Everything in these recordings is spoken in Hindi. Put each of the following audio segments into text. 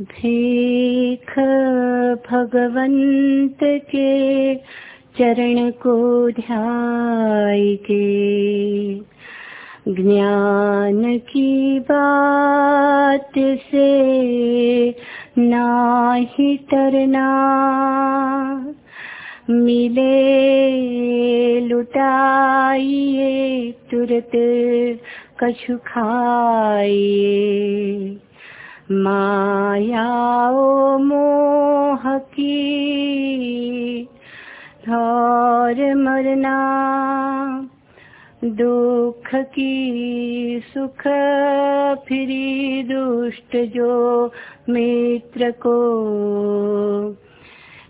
भीख भगवंत के चरण को ध्याय के ज्ञान की बात से नाही तरना। मिले लुटाइए, तुरत कछु खाइए। मायाओ मोह की, धौर मरना, दुख की, सुख फिरी, दुष्ट जो मित्र को।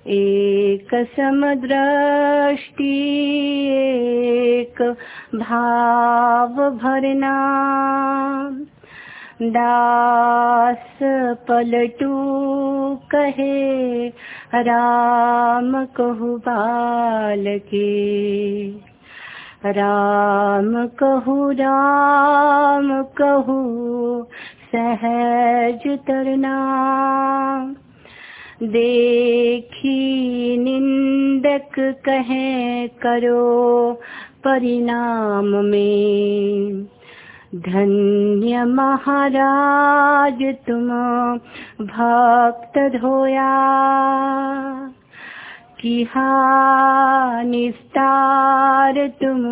एक समदृष्टि, एक भाव भरना। दास पलटू कहे, राम कहु बाल के राम कहु राम कहु, सहज तरना देखी निंदक कहे करो परिणाम में। धन्य महाराज, तुम भक्त धोया किहा निस्तार तुम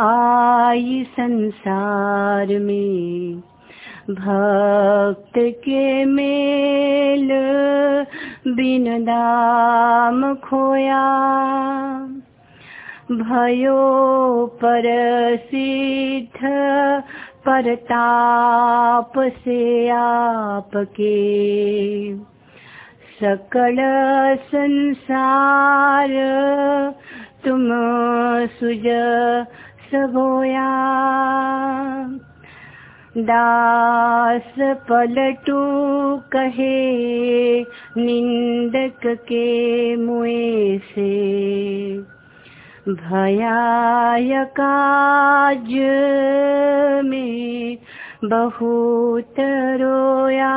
आई संसार में। भक्त के मेल बिन दाम खोया। भयो पर सिद्ध परताप से आपके। सकल संसार तुम सुज सबोया दास पलटू कहे निंदक के मुए से। भयाय काज में बहुत रोया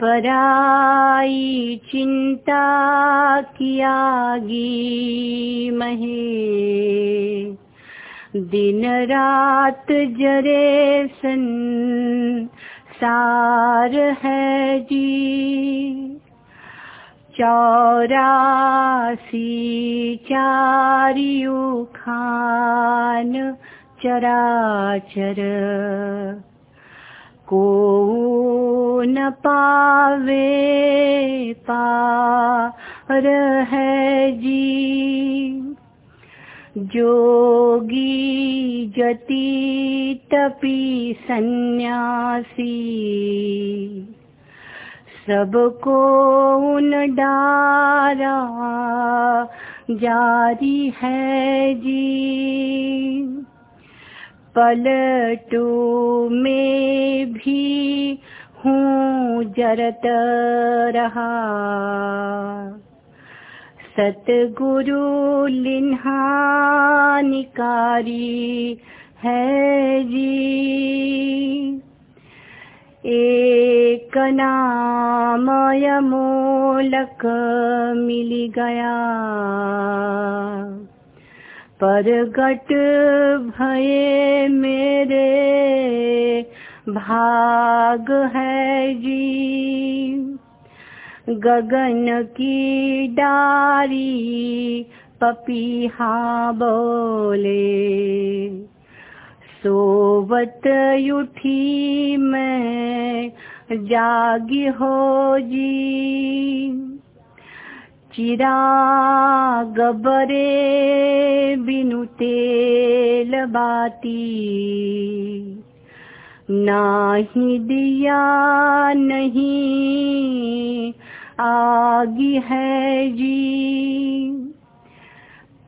पराई चिंता कियागी महे। दिन रात जरे सन सार है जी। चौरासी चारियु खान चराचर। को न पावे पार है जी जोगी जति तपी सन्यासी। सबको उन डारा जारी है जी। पलटू में भी हूँ जरत रहा। सतगुरु लिन्हानिकारी है जी। एक नामय मोलक मिल गया परगट भये मेरे भाग है जी गगन की डारी पपीहा बोले। सोवत उठी मैं, जागी हो जी। चिराग बरे बिनु तेल बाती। नाही दिया नहीं, आगी है जी।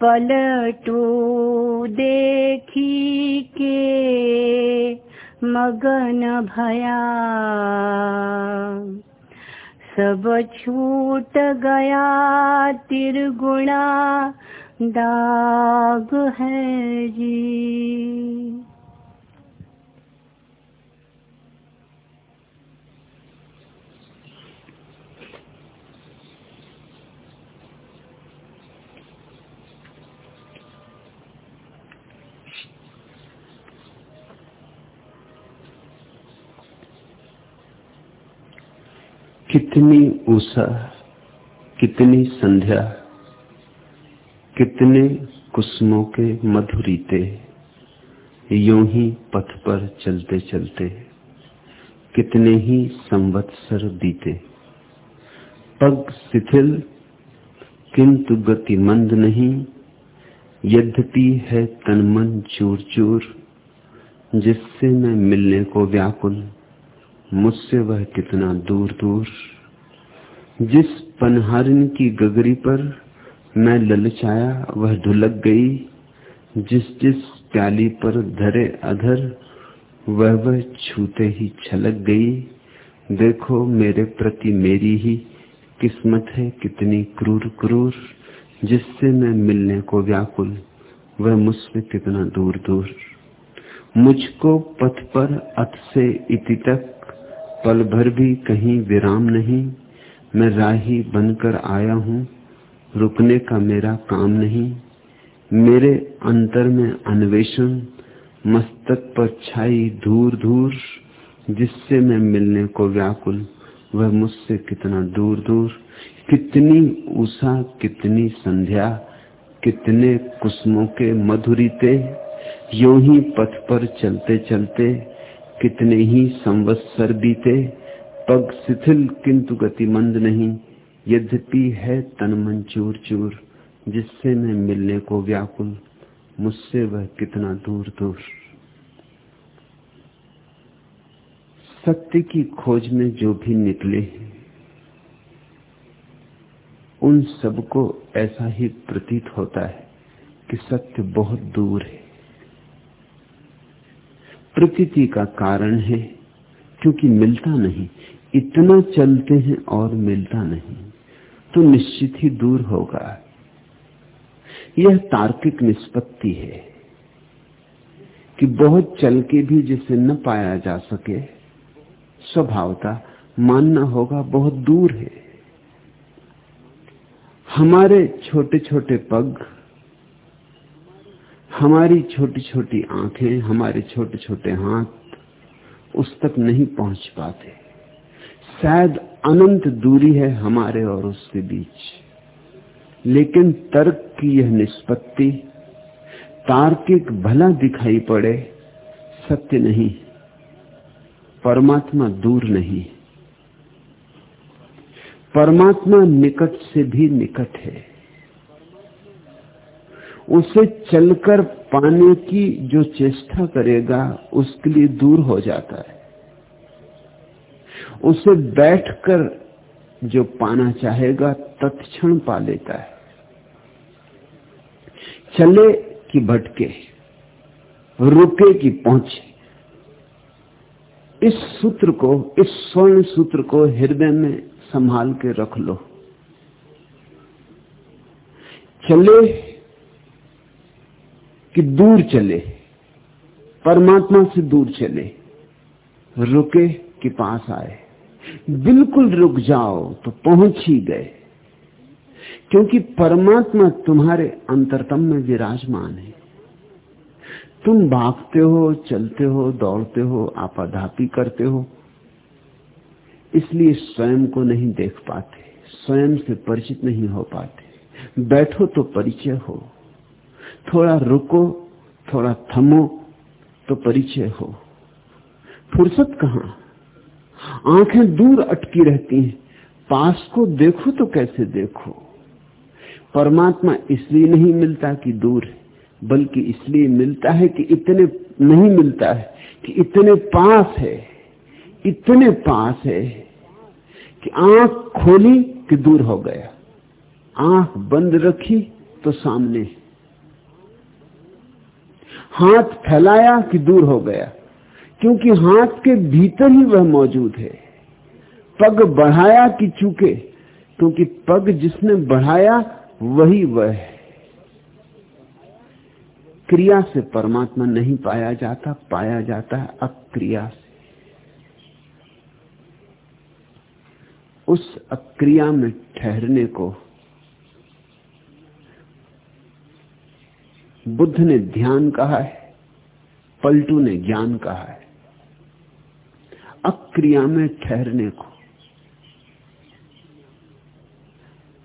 पलटू देखी के मगन भया। सब छूट गया तिरगुणा दाग है जी। कितनी उषा कितनी संध्या, कितने कुसुमों के मधुरीते यूँ ही पथ पर चलते चलते, कितने ही संवत्सर बीते। पग शिथिल, किंतु गति मंद नहीं, यद्यपि है तन मन चूर चूर, जिससे मैं मिलने को व्याकुल। मुझसे वह कितना दूर दूर जिस पनहारिन की गगरी पर मैं ललचाया, वह ढुलक गई। जिस जिस प्याली पर धरे अधर, वह वह छूते ही छलक गई। देखो मेरे प्रति मेरी ही किस्मत है कितनी क्रूर क्रूर। जिससे मैं मिलने को व्याकुल, वह मुझसे कितना दूर दूर मुझको पथ पर अथ से इति तक पल भर भी कहीं विराम नहीं, मैं राही बनकर आया हूँ, रुकने का मेरा काम नहीं। मेरे अंतर में अन्वेषण मस्तक पर छाई दूर दूर जिससे मैं मिलने को व्याकुल, वह मुझसे कितना दूर दूर कितनी उषा कितनी संध्या, कितने कुसमों के मधुरीते, यो ही पथ पर चलते चलते कितने ही संवत्सर बीते, पग शिथिल किंतु गति मंद नहीं। यद्यपि है तन मन चूर चूर जिससे मैं मिलने को व्याकुल, मुझसे वह कितना दूर दूर सत्य की खोज में जो भी निकले उन सबको ऐसा ही प्रतीत होता है कि सत्य बहुत दूर है। प्रकृति का कारण है, क्योंकि मिलता नहीं। इतना चलते हैं और मिलता नहीं तो निश्चित ही दूर होगा। यह तार्किक निष्पत्ति है कि बहुत चल के भी जिसे न पाया जा सके, स्वभावता मानना होगा, बहुत दूर है। हमारे छोटे छोटे पग हमारी छोटी छोटी आँखें, हमारे छोटे छोटे हाथ उस तक नहीं पहुँच पाते। शायद अनंत दूरी है हमारे और उसके बीच। लेकिन तर्क की यह निष्पत्ति, तार्किक भला दिखाई पड़े, सत्य नहीं, परमात्मा दूर नहीं। परमात्मा निकट से भी निकट है। उसे चलकर पाने की जो चेष्टा करेगा, उसके लिए दूर हो जाता है। उसे बैठकर जो पाना चाहेगा, तत्क्षण पा लेता है। चले कि भटके, रुके कि पहुँचे। इस सूत्र को, इस स्वर्ण सूत्र को हृदय में संभाल के रख लो। चले कि दूर चले। परमात्मा से दूर चले। रुके कि पास आए। बिल्कुल रुक जाओ तो पहुँच ही गए। क्योंकि परमात्मा तुम्हारे अंतरतम में विराजमान है। तुम भागते हो, चलते हो, दौड़ते हो, आपाधापी करते हो। इसलिए स्वयं को नहीं देख पाते, स्वयं से परिचित नहीं हो पाते। बैठो तो परिचय हो। थोड़ा रुको, थोड़ा थमो तो परिचय हो। फुर्सत कहाँ? आँखें दूर अटकी रहती हैं। पास को देखो तो कैसे देखो? परमात्मा इसलिए नहीं मिलता कि दूर है, बल्कि इसलिए मिलता है कि इतने नहीं मिलता है, कि इतने पास है, इतने पास है, कि आँख खोली कि दूर हो गया। आँख बंद रखी तो सामने है। हाथ फैलाया कि दूर हो गया, क्योंकि हाथ के भीतर ही वह मौजूद है। पग बढ़ाया कि चूके, क्योंकि पग जिसने बढ़ाया, वही वह है। क्रिया से परमात्मा नहीं पाया जाता पाया जाता है अक्रिया से। उस अक्रिया में ठहरने को बुद्ध ने ध्यान कहा है, पलटू ने ज्ञान कहा है। अक्रिया में ठहरने को।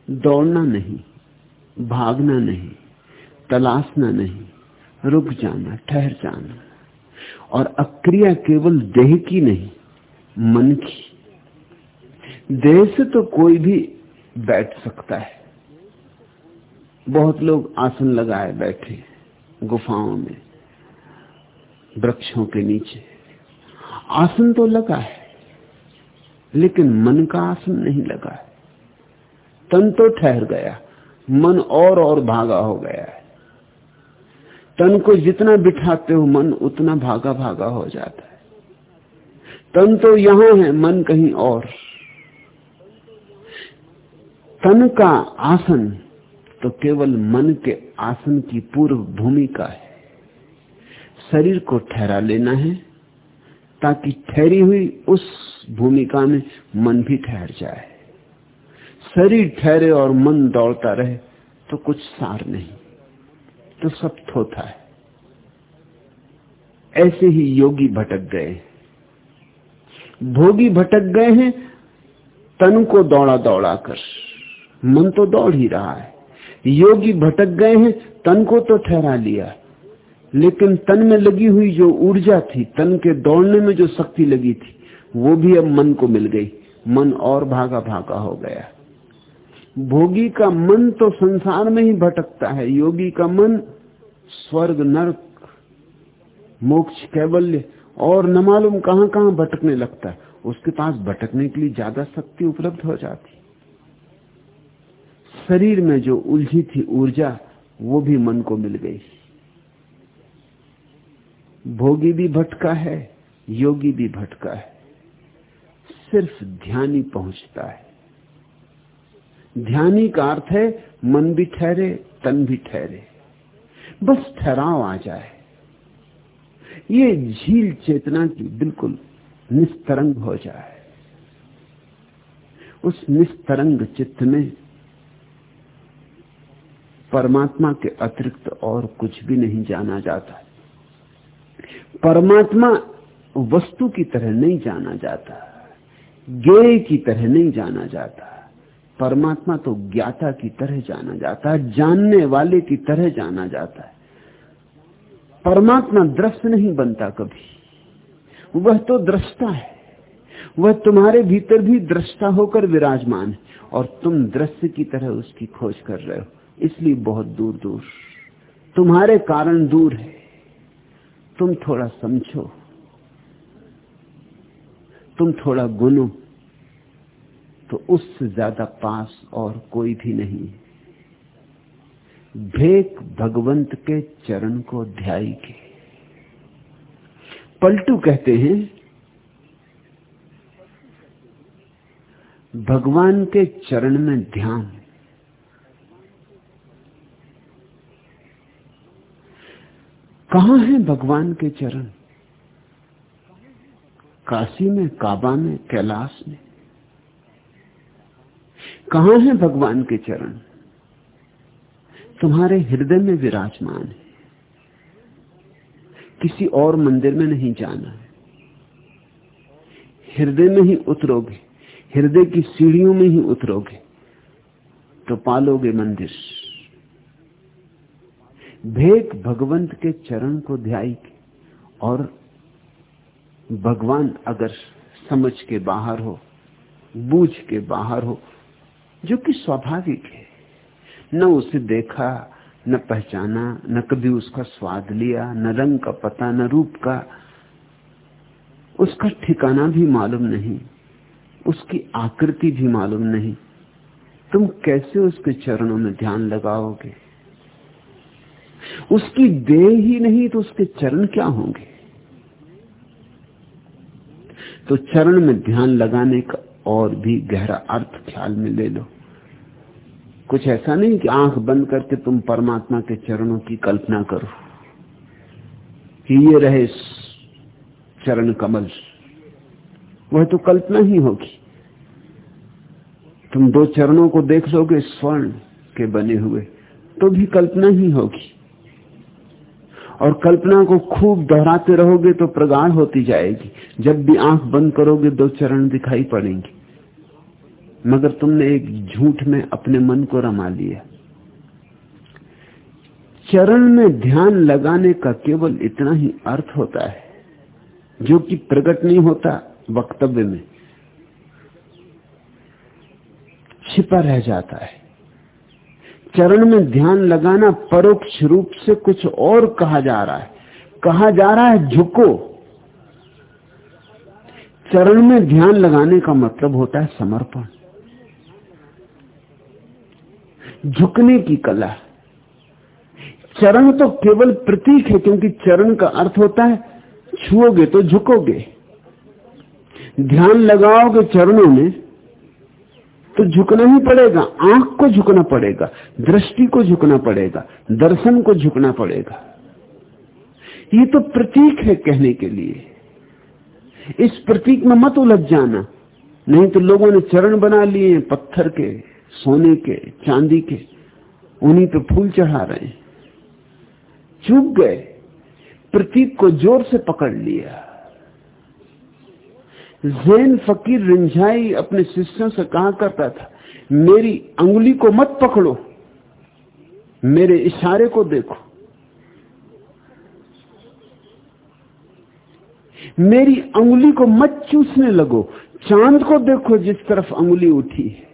दौड़ना नहीं, भागना नहीं, तलाशना नहीं, रुक जाना, ठहर जाना। और अक्रिया केवल देह की नहीं, मन की। देह से तो कोई भी बैठ सकता है। बहुत लोग आसन लगाए बैठे गुफाओं में, वृक्षों के नीचे। आसन तो लगा है, लेकिन मन का आसन नहीं लगा है। तन तो ठहर गया, मन और और भागा हो गया है। तन को जितना बिठाते हो मन, उतना भागा भागा हो जाता है। तन तो यहाँ है, मन कहीं और। तन का आसन तो केवल मन के आसन की पूर्व भूमिका है। शरीर को ठहरा लेना है, ताकि ठहरी हुई उस भूमिका में मन भी ठहर जाए। शरीर ठहरे और मन दौड़ता रहे तो कुछ सार नहीं तो सब थोथा है। ऐसे ही योगी भटक गए भोगी भटक गए हैं, तन को दौड़ा दौड़ा कर। मन तो दौड़ ही रहा है। योगी भटक गए हैं, तन को तो ठहरा लिया। लेकिन तन में लगी हुई जो ऊर्जा थी, तन के दौड़ने में जो शक्ति लगी थी, वो भी अब मन को मिल गई। मन और भागा भागा हो गया। भोगी का मन तो संसार में ही भटकता है। योगी का मन स्वर्ग, नरक, मोक्ष, कैवल्य और न मालूम कहाँ कहाँ भटकने लगता है। उसके पास भटकने के लिए ज़्यादा शक्ति उपलब्ध हो जाती शरीर में जो उलझी थी ऊर्जा, वो भी मन को मिल गई। भोगी भी भटका है, योगी भी भटका है। सिर्फ़ ध्यानी पहुँचता है। ध्यानी का अर्थ है, मन भी ठहरे, तन भी ठहरे। बस ठहराव आ जाए। ये झील चेतना की बिल्कुल निस्तरंग हो जाए। उस निस्तरंग चित्त में परमात्मा के अतिरिक्त और कुछ भी नहीं जाना जाता। परमात्मा वस्तु की तरह नहीं जाना जाता ज्ञेय की तरह नहीं जाना जाता। परमात्मा तो ज्ञाता की तरह जाना जाता है जानने वाले की तरह जाना जाता है। परमात्मा दृश्य नहीं बनता कभी। वह तो दृष्टा है। वह तुम्हारे भीतर भी दृष्टा होकर विराजमान है और तुम दृश्य की तरह उसकी खोज कर रहे हो। इसलिए बहुत दूर दूर तुम्हारे कारण दूर है। तुम थोड़ा समझो। तुम थोड़ा गुनो। तो उससे ज़्यादा पास और कोई भी नहीं। भेक भगवंत के चरण को ध्याई के। पलटू कहते हैं, भगवान के चरण में ध्यान। कहाँ है भगवान के चरण? काशी में, काबा में, कैलाश में? कहा है भगवान के चरण? तुम्हारे हृदय में विराजमान है। किसी और मंदिर में नहीं जाना है। हृदय में ही उतरोगे, हृदय की सीढ़ियों में ही उतरोगे तो पालोगे मंदिर। भेक भगवंत के चरण को ध्याई और भगवान अगर समझ के बाहर हो, बूझ के बाहर हो, जो कि स्वाभाविक है। न उसे देखा, न पहचाना, न कभी उसका स्वाद लिया, न रंग का पता, न रूप का, उसका ठिकाना भी मालूम नहीं, उसकी आकृति भी मालूम नहीं। तुम कैसे उसके चरणों में ध्यान लगाओगे? उसकी देह ही नहीं तो उसके चरण क्या होंगे? तो चरण में ध्यान लगाने का और भी गहरा अर्थ ख्याल में ले लो। कुछ ऐसा नहीं कि आँख बंद करके तुम परमात्मा के चरणों की कल्पना करो। कि ये रहे चरण कमल। वह तो कल्पना ही होगी। तुम दो चरणों को देख लोगे, स्वर्ण के बने हुए तो भी कल्पना ही होगी। और कल्पना को खूब दोहराते रहोगे तो प्रगाढ़ होती जाएगी। जब भी आँख बंद करोगे, दो चरण दिखाई पड़ेंगे। मगर तुमने एक झूठ में अपने मन को रमा लिया। चरण में ध्यान लगाने का केवल इतना ही अर्थ होता है, जो कि प्रकट नहीं होता वक्तव्य में। छिपा रह जाता है। चरण में ध्यान लगाना परोक्ष रूप से कुछ और कहा जा रहा है। कहा जा रहा है झुको। चरण में ध्यान लगाने का मतलब होता है समर्पण। झुकने की कला। चरण तो केवल प्रतीक है, क्योंकि चरण का अर्थ होता है छुओगे तो झुकोगे। ध्यान लगाओगे चरणों में तो झुकना ही पड़ेगा, आँख को झुकना पड़ेगा, दृष्टि को झुकना पड़ेगा, दर्शन को झुकना पड़ेगा। ये तो प्रतीक है कहने के लिए। इस प्रतीक में मत उलझ जाना। नहीं तो लोगों ने चरण बना लिए पत्थर के, सोने के, चांदी के, उन्हीं पे फूल चढ़ा रहे हैं। चूक गए, प्रतीक को ज़ोर से पकड़ लिया। जैन फकीर रिंझाई अपने शिष्यों से कहा करता था, मेरी अंगुली को मत पकड़ो, मेरे इशारे को देखो। मेरी अंगुली को मत चूसने लगो, चाँद को देखो जिस तरफ़ अंगुली उठी है।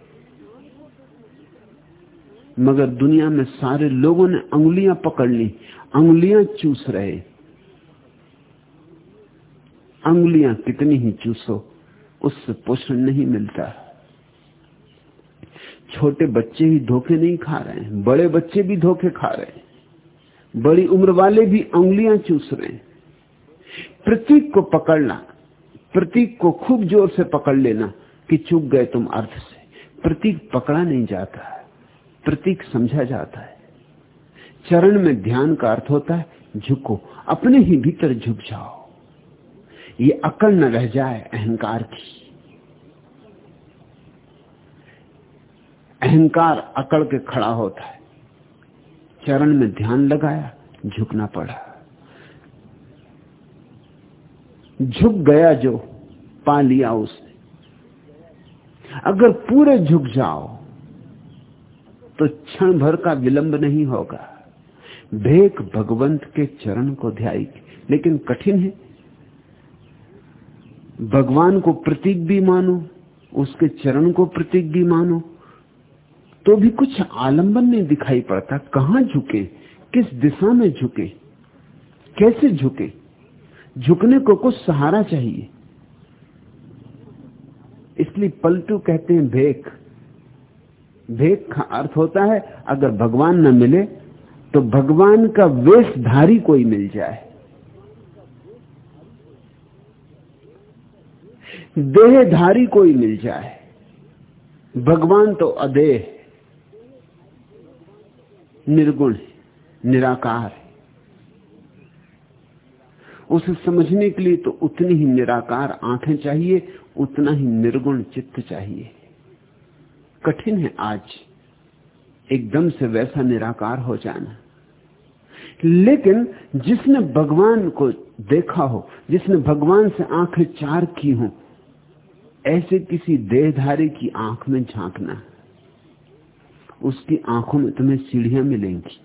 मगर दुनिया में सारे लोगों ने अंगुलियाँ पकड़ ली, अंगुलियाँ चूस रहे। अंगुलियाँ कितनी ही चूसो, उससे पोषण नहीं मिलता। छोटे बच्चे ही धोखे नहीं खा रहे हैं, बड़े बच्चे भी धोखे खा रहे हैं, बड़ी उम्र वाले भी उंगलियाँ चूस रहे हैं। प्रतीक को पकड़ना, प्रतीक को खूब ज़ोर से पकड़ लेना कि चूक गए तुम अर्थ से। प्रतीक पकड़ा नहीं जाता है, प्रतीक समझा जाता है। चरण में ध्यान का अर्थ होता है, झुको, अपने ही भीतर झुक जाओ। ये अकड़ न रह जाए अहंकार की। अहंकार अकड़ के खड़ा होता है। चरण में ध्यान लगाया, झुकना पड़ा। झुक गया जो, पा लिया उसने। अगर पूरे झुक जाओ तो क्षण भर का विलंब नहीं होगा। भेक भगवंत के चरण को ध्याई लेकिन कठिन है। भगवान को प्रतीक भी मानो, उसके चरण को प्रतीक भी मानो तो भी कुछ आलंबन नहीं दिखाई पड़ता, कहाँ झुके, किस दिशा में झुके, कैसे झुके, झुकने को कुछ सहारा चाहिए। इसलिए पलटू कहते हैं भेक। भेक का अर्थ होता है, अगर भगवान न मिले तो भगवान का वेशधारी कोई मिल जाए। देहधारी कोई मिल जाए। भगवान तो अदेह निर्गुण निराकार उसे समझने के लिए तो उतनी ही निराकार आँखें चाहिए, उतना ही निर्गुण चित्त चाहिए। कठिन है आज एकदम से वैसा निराकार हो जाना। लेकिन जिसने भगवान को देखा हो, जिसने भगवान से आँखें चार की हों ऐसे किसी देहधारी की आँख में झांकना, उसकी आँखों में तुम्हें सीढ़ियाँ मिलेंगी,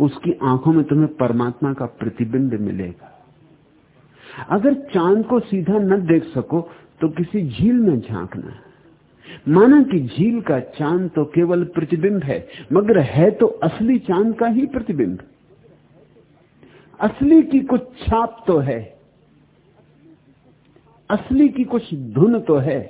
उसकी आँखों में तुम्हें परमात्मा का प्रतिबिंब मिलेगा। अगर चाँद को सीधा न देख सको तो किसी झील में झांकना। माना कि झील का चाँद तो केवल प्रतिबिंब है, मगर है तो असली चाँद का ही प्रतिबिंब। असली की कुछ छाप तो है। असली की कुछ धुन तो है।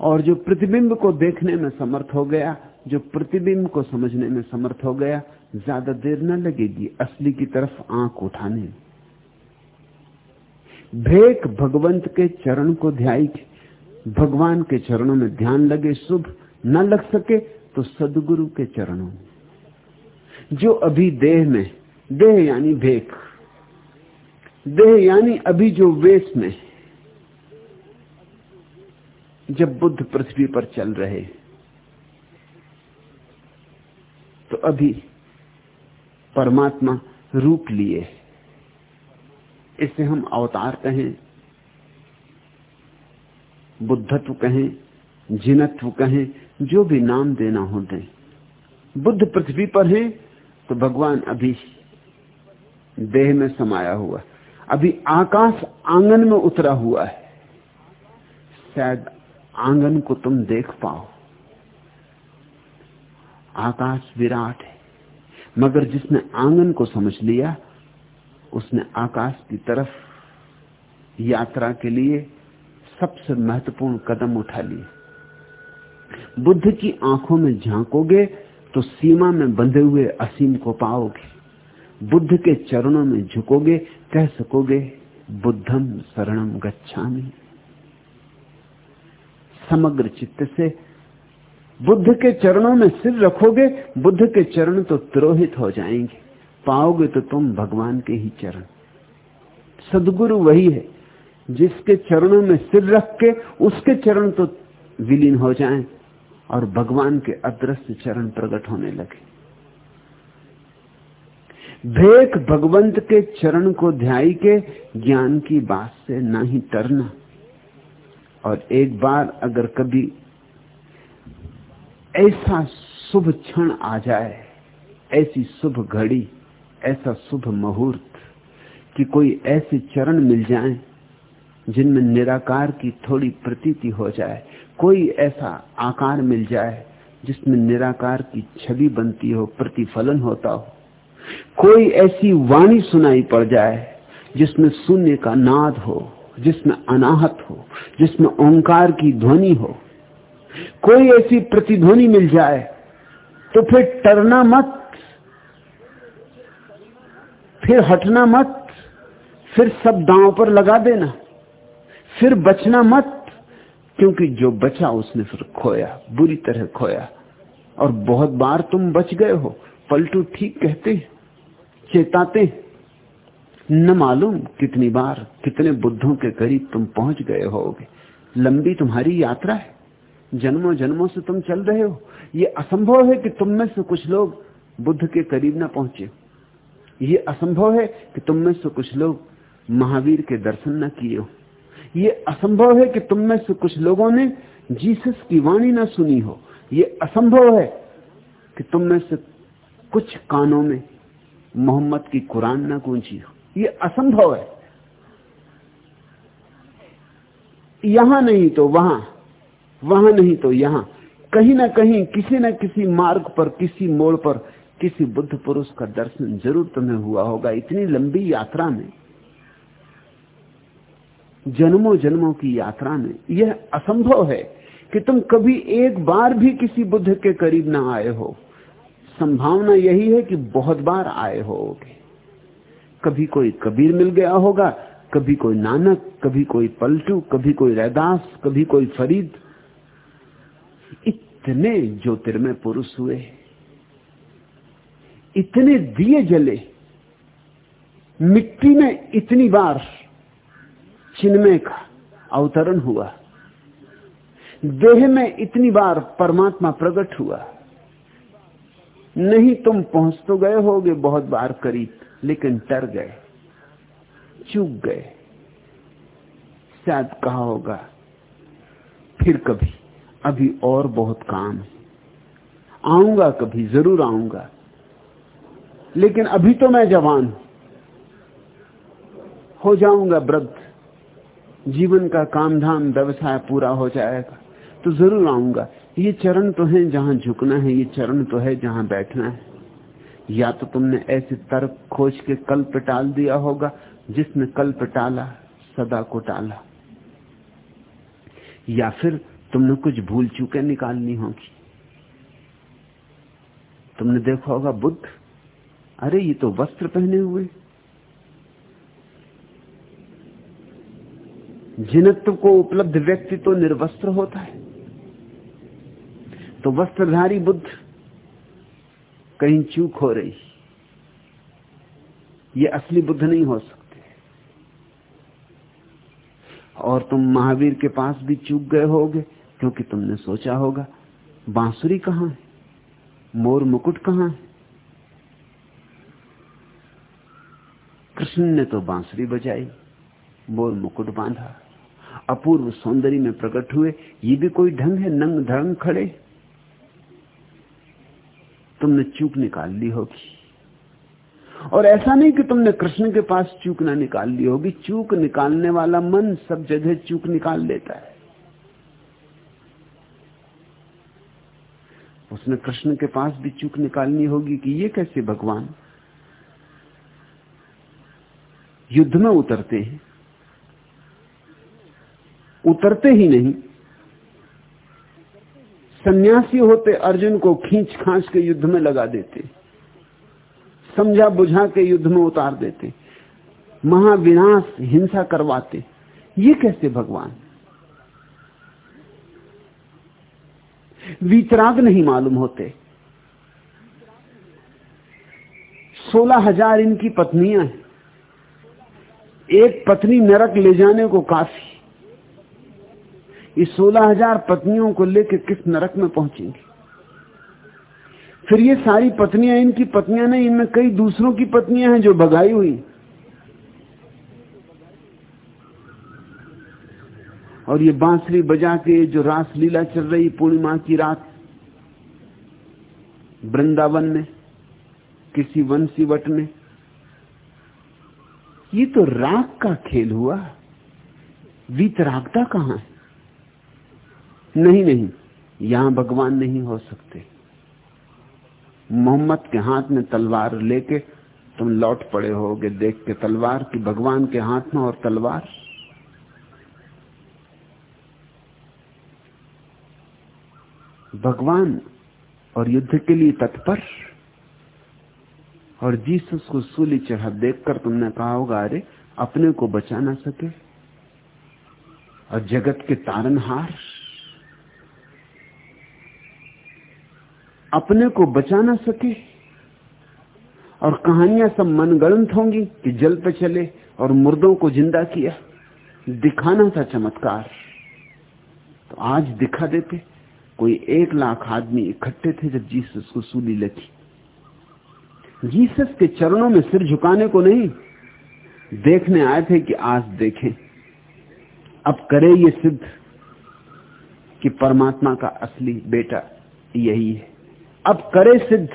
और जो प्रतिबिंब को देखने में समर्थ हो गया, जो प्रतिबिंब को समझने में समर्थ हो गया, ज़्यादा देर न लगेगी असली की तरफ़ आँख उठाने। भेक भगवंत के चरण को ध्याई भगवान के चरणों में ध्यान लगे, शुभ न लग सके तो सदगुरु के चरणों में। जो अभी देह में, देह यानी भेक, देह यानी अभी जो वेश में जब बुद्ध पृथ्वी पर चल रहे तो अभी परमात्मा रूप लिए। इसे हम अवतार कहें, बुद्धत्व कहें, जिनत्व कहें, जो भी नाम देना हो दें। बुद्ध पृथ्वी पर है तो भगवान अभी देह में समाया हुआ। अभी आकाश आँगन में उतरा हुआ है। शायद आँगन को तुम देख पाओ। आकाश विराट है, मगर जिसने आँगन को समझ लिया, उसने आकाश की तरफ़ यात्रा के लिए सबसे महत्वपूर्ण कदम उठा लिए। बुद्ध की आँखों में झांकोगे तो सीमा में बंधे हुए असीम को पाओगे। बुद्ध के चरणों में झुकोगे, कह सकोगे, बुद्धम शरणम गच्छामि। समग्र चित्त से। बुद्ध के चरणों में सिर रखोगे, बुद्ध के चरण तो तिरोहित हो जाएँगे। पाओगे तो तुम भगवान के ही चरण। सदगुरु वही है, जिसके चरणों में सिर रख के, उसके चरण तो विलीन हो जाएँ और भगवान के अदृश्य चरण प्रकट होने लगे। भेक भगवंत के चरण को ध्याई के, ज्ञान की बात से ना ही तरना। और एक बार अगर कभी ऐसा शुभ क्षण आ जाए, ऐसी शुभ घड़ी, ऐसा शुभ मुहूर्त कि कोई ऐसे चरण मिल जाए जिनमें निराकार की थोड़ी प्रतीति हो जाए, कोई ऐसा आकार मिल जाए जिसमें निराकार की छवि बनती हो, प्रतिफलन होता हो, कोई ऐसी वाणी सुनाई पड़ जाए जिसमें शून्य का नाद हो जिसमें अनाहत हो, जिसमें ओंकार की ध्वनि हो। कोई ऐसी प्रतिध्वनि मिल जाए तो फिर टरना मत, फिर हटना मत, फिर सब दांव पर लगा देना, फिर बचना मत, क्योंकि जो बचा उसने फिर खोया, बुरी तरह खोया। और बहुत बार तुम बच गए हो, पलटू ठीक कहते, चेताते। न मालूम कितनी बार, कितने बुद्धों के करीब तुम पहुँच गए होगे। लंबी तुम्हारी यात्रा है। जन्मों जन्मों से तुम चल रहे हो। ये असंभव है कि तुम में से कुछ लोग बुद्ध के करीब ना पहुँचे। ये असंभव है कि तुम में से कुछ लोग महावीर के दर्शन न किए हो। ये असंभव है कि तुम में से कुछ लोगों ने जीसस की वाणी ना सुनी हो। ये असंभव है कि तुम में से कुछ कानों में मोहम्मद की कुरान ना गूंजी हो। ये असंभव है। यहाँ नहीं तो वहाँ वहाँ नहीं तो यहाँ। कहीं ना कहीं, किसी न किसी मार्ग पर, किसी मोड़ पर, किसी बुद्ध पुरुष का दर्शन ज़रूर तुम्हें हुआ होगा। इतनी लंबी यात्रा में, जन्मों जन्मों की यात्रा में, यह असंभव है कि तुम कभी एक बार भी किसी बुद्ध के करीब ना आए हो। संभावना यही है कि बहुत बार आए होगे। कभी कोई कबीर मिल गया होगा, कभी कोई नानक, कभी कोई पलटू, कभी कोई रैदास, कभी कोई फरीद। इतने ज्योतिर्मय पुरुष हुए, इतने दिए जले, मिट्टी में इतनी बार चिन्मय का अवतरण हुआ, देह में इतनी बार परमात्मा प्रकट हुआ। नहीं तुम पहुँच तो गए होगे बहुत बार करीब, लेकिन डर गए, चूक गए। शायद कहा होगा, फिर कभी, अभी और बहुत काम है। आऊँगा कभी, ज़रूर आऊँगा, लेकिन अभी तो मैं जवान हो। जाऊँगा वृद्ध, जीवन का काम धाम व्यवसाय पूरा हो जाएगा तो ज़रूर आऊँगा। ये चरण तो है जहाँ झुकना है, ये चरण तो है जहाँ बैठना है। या तो तुमने ऐसे तर्क खोज के कल्प टाल दिया होगा, जिसने कल्प टाला, सदा को टाला। या फिर तुमने कुछ भूल चूके निकालनी होगी। तुमने देखा होगा बुद्ध, अरे ये तो वस्त्र पहने हुए। जिनत्व को उपलब्ध व्यक्ति तो निर्वस्त्र होता है। तो वस्त्रधारी बुद्ध कहीं चूक हो रही। ये असली बुद्ध नहीं हो सकते। और तुम महावीर के पास भी चूक गए होगे, क्योंकि तुमने सोचा होगा, बांसुरी कहाँ है? मोर मुकुट कहाँ है? कृष्ण ने तो बांसुरी बजाई, मोर मुकुट बांधा। अपूर्व सौंदर्य में प्रकट हुए, ये भी कोई ढंग है, नंग धड़ंग खड़े? तुमने चूक निकाल ली होगी। और ऐसा नहीं कि तुमने कृष्ण के पास चूक ना निकाल ली होगी। चूक निकालने वाला मन सब जगह चूक निकाल लेता है। उसने कृष्ण के पास भी चूक निकालनी होगी कि ये कैसे भगवान युद्ध में उतरते हैं। उतरते ही नहीं सन्यासी होते अर्जुन को खींच खांच के युद्ध में लगा देते। समझा बुझा के युद्ध में उतार देते। महाविनाश हिंसा करवाते। ये कैसे भगवान? वीतराग नहीं मालूम होते। सोलह हज़ार इनकी पत्नियाँ हैं। एक पत्नी नरक ले जाने को काफ़ी। इस सोलह हज़ार पत्नियों को लेकर किस नरक में पहुँचेंगे? फिर ये सारी पत्नियाँ, इनकी पत्नियाँ नहीं, इनमें कई दूसरों की पत्नियाँ हैं जो बगाई हुई और ये बांसुरी बजा के जो रास लीला चल रही पूर्णिमा की रात, वृंदावन में, किसी वंशी वट में, ये तो राग का खेल हुआ। वीतरागता कहाँ है? नहीं नहीं, यहाँ भगवान नहीं हो सकते। मोहम्मद के हाथ में तलवार लेके तुम लौट पड़े होगे देख के तलवार की भगवान के हाथ में और तलवार। भगवान और युद्ध के लिए तत्पर और जीसस को सूली चढ़ा देखकर तुमने कहा होगा, अरे, अपने को बचा ना सके। और जगत के तारनहार। अपने को बचा ना सके। और कहानियाँ सब मनगणंत होंगी कि जल पे चले और मुर्दों को ज़िंदा किया। दिखाना था चमत्कार। तो आज दिखा देते, कोई एक लाख आदमी इकट्ठे थे जब जीसस को सूली लगी। जीसस के चरणों में सिर झुकाने को नहीं, देखने आए थे कि आज देखें। अब करे ये सिद्ध कि परमात्मा का असली बेटा यही है। अब करे सिद्ध,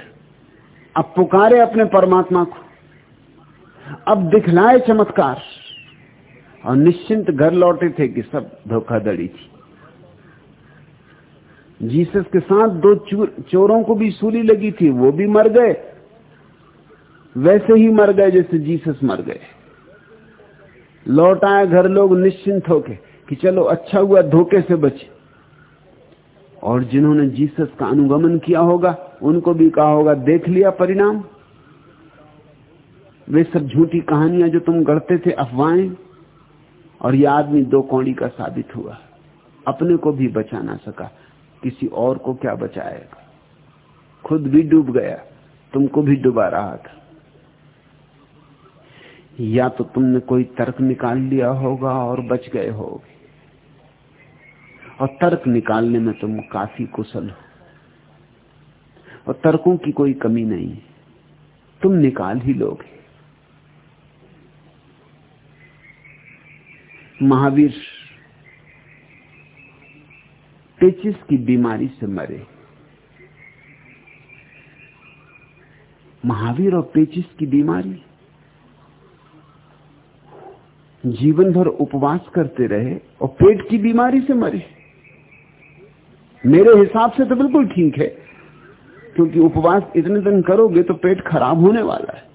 अब पुकारे अपने परमात्मा को, अब दिखलाए चमत्कार। और निश्चिंत घर लौटे थे कि सब धोखाधड़ी थी। जीसस के साथ दो चोरों को भी सूली लगी थी, वो भी मर गए। वैसे ही मर गए जैसे जीसस मर गए। लौट आए घर लोग निश्चिंत होके कि चलो अच्छा हुआ, धोखे से बचे। और जिन्होंने जीसस का अनुगमन किया होगा, उनको भी कहा होगा, देख लिया परिणाम। वे सब झूठी कहानियाँ जो तुम गढ़ते थे अफवाहें, और यह आदमी दो कौड़ी का साबित हुआ। अपने को भी बचा ना सका, किसी और को क्या बचाएगा? खुद भी डूब गया, तुमको भी डुबा रहा था। या तो तुमने कोई तर्क निकाल लिया होगा और बच गए होगे। और तर्क निकालने में तुम काफ़ी कुशल हो। और तर्कों की कोई कमी नहीं। है तुम निकाल ही लोगे। महावीर पेचिस की बीमारी से मरे। महावीर और पेचिस की बीमारी। जीवन भर उपवास करते रहे और पेट की बीमारी से मरे। मेरे हिसाब से तो बिल्कुल ठीक है। क्योंकि उपवास इतने दिन करोगे तो पेट खराब होने वाला है।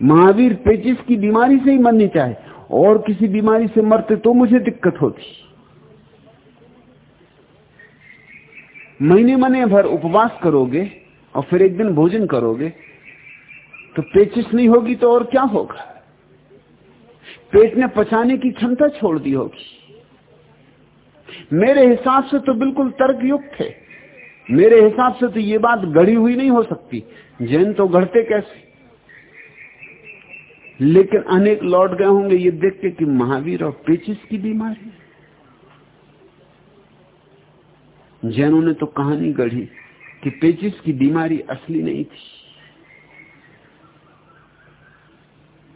महावीर पेचिस की बीमारी से ही मरनी चाहे, और किसी बीमारी से मरते तो मुझे दिक्कत होती। महीने महीने भर उपवास करोगे और फिर एक दिन भोजन करोगे तो पेचिस नहीं होगी तो और क्या होगा? पेट ने पचाने की क्षमता छोड़ दी होगी। मेरे हिसाब से तो बिल्कुल तर्क युक्त है मेरे हिसाब से तो ये बात गढ़ी हुई नहीं हो सकती। जैन तो गढ़ते कैसे? लेकिन अनेक लौट गए होंगे ये देख के कि महावीर और पेचिस की बीमारी। जैनों ने तो कहानी गढ़ी कि पेचिस की बीमारी असली नहीं थी।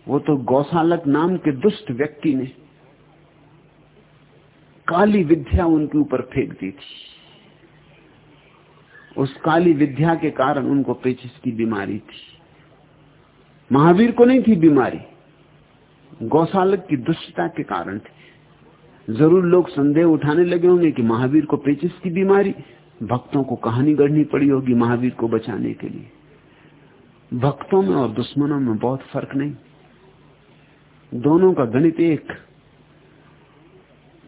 वो तो गौशालक नाम के दुष्ट व्यक्ति ने काली विद्या उनके ऊपर फेंक दी थी। उस काली विद्या के कारण उनको पेचिस की बीमारी थी। महावीर को नहीं थी बीमारी। गौशालक की दुष्टता के कारण थी। ज़रूर लोग संदेह उठाने लगे होंगे कि महावीर को पेचिस की बीमारी, भक्तों को कहानी गढ़नी पड़ी होगी महावीर को बचाने के लिए। भक्तों में और दुश्मनों में बहुत फ़र्क नहीं। दोनों का गणित एक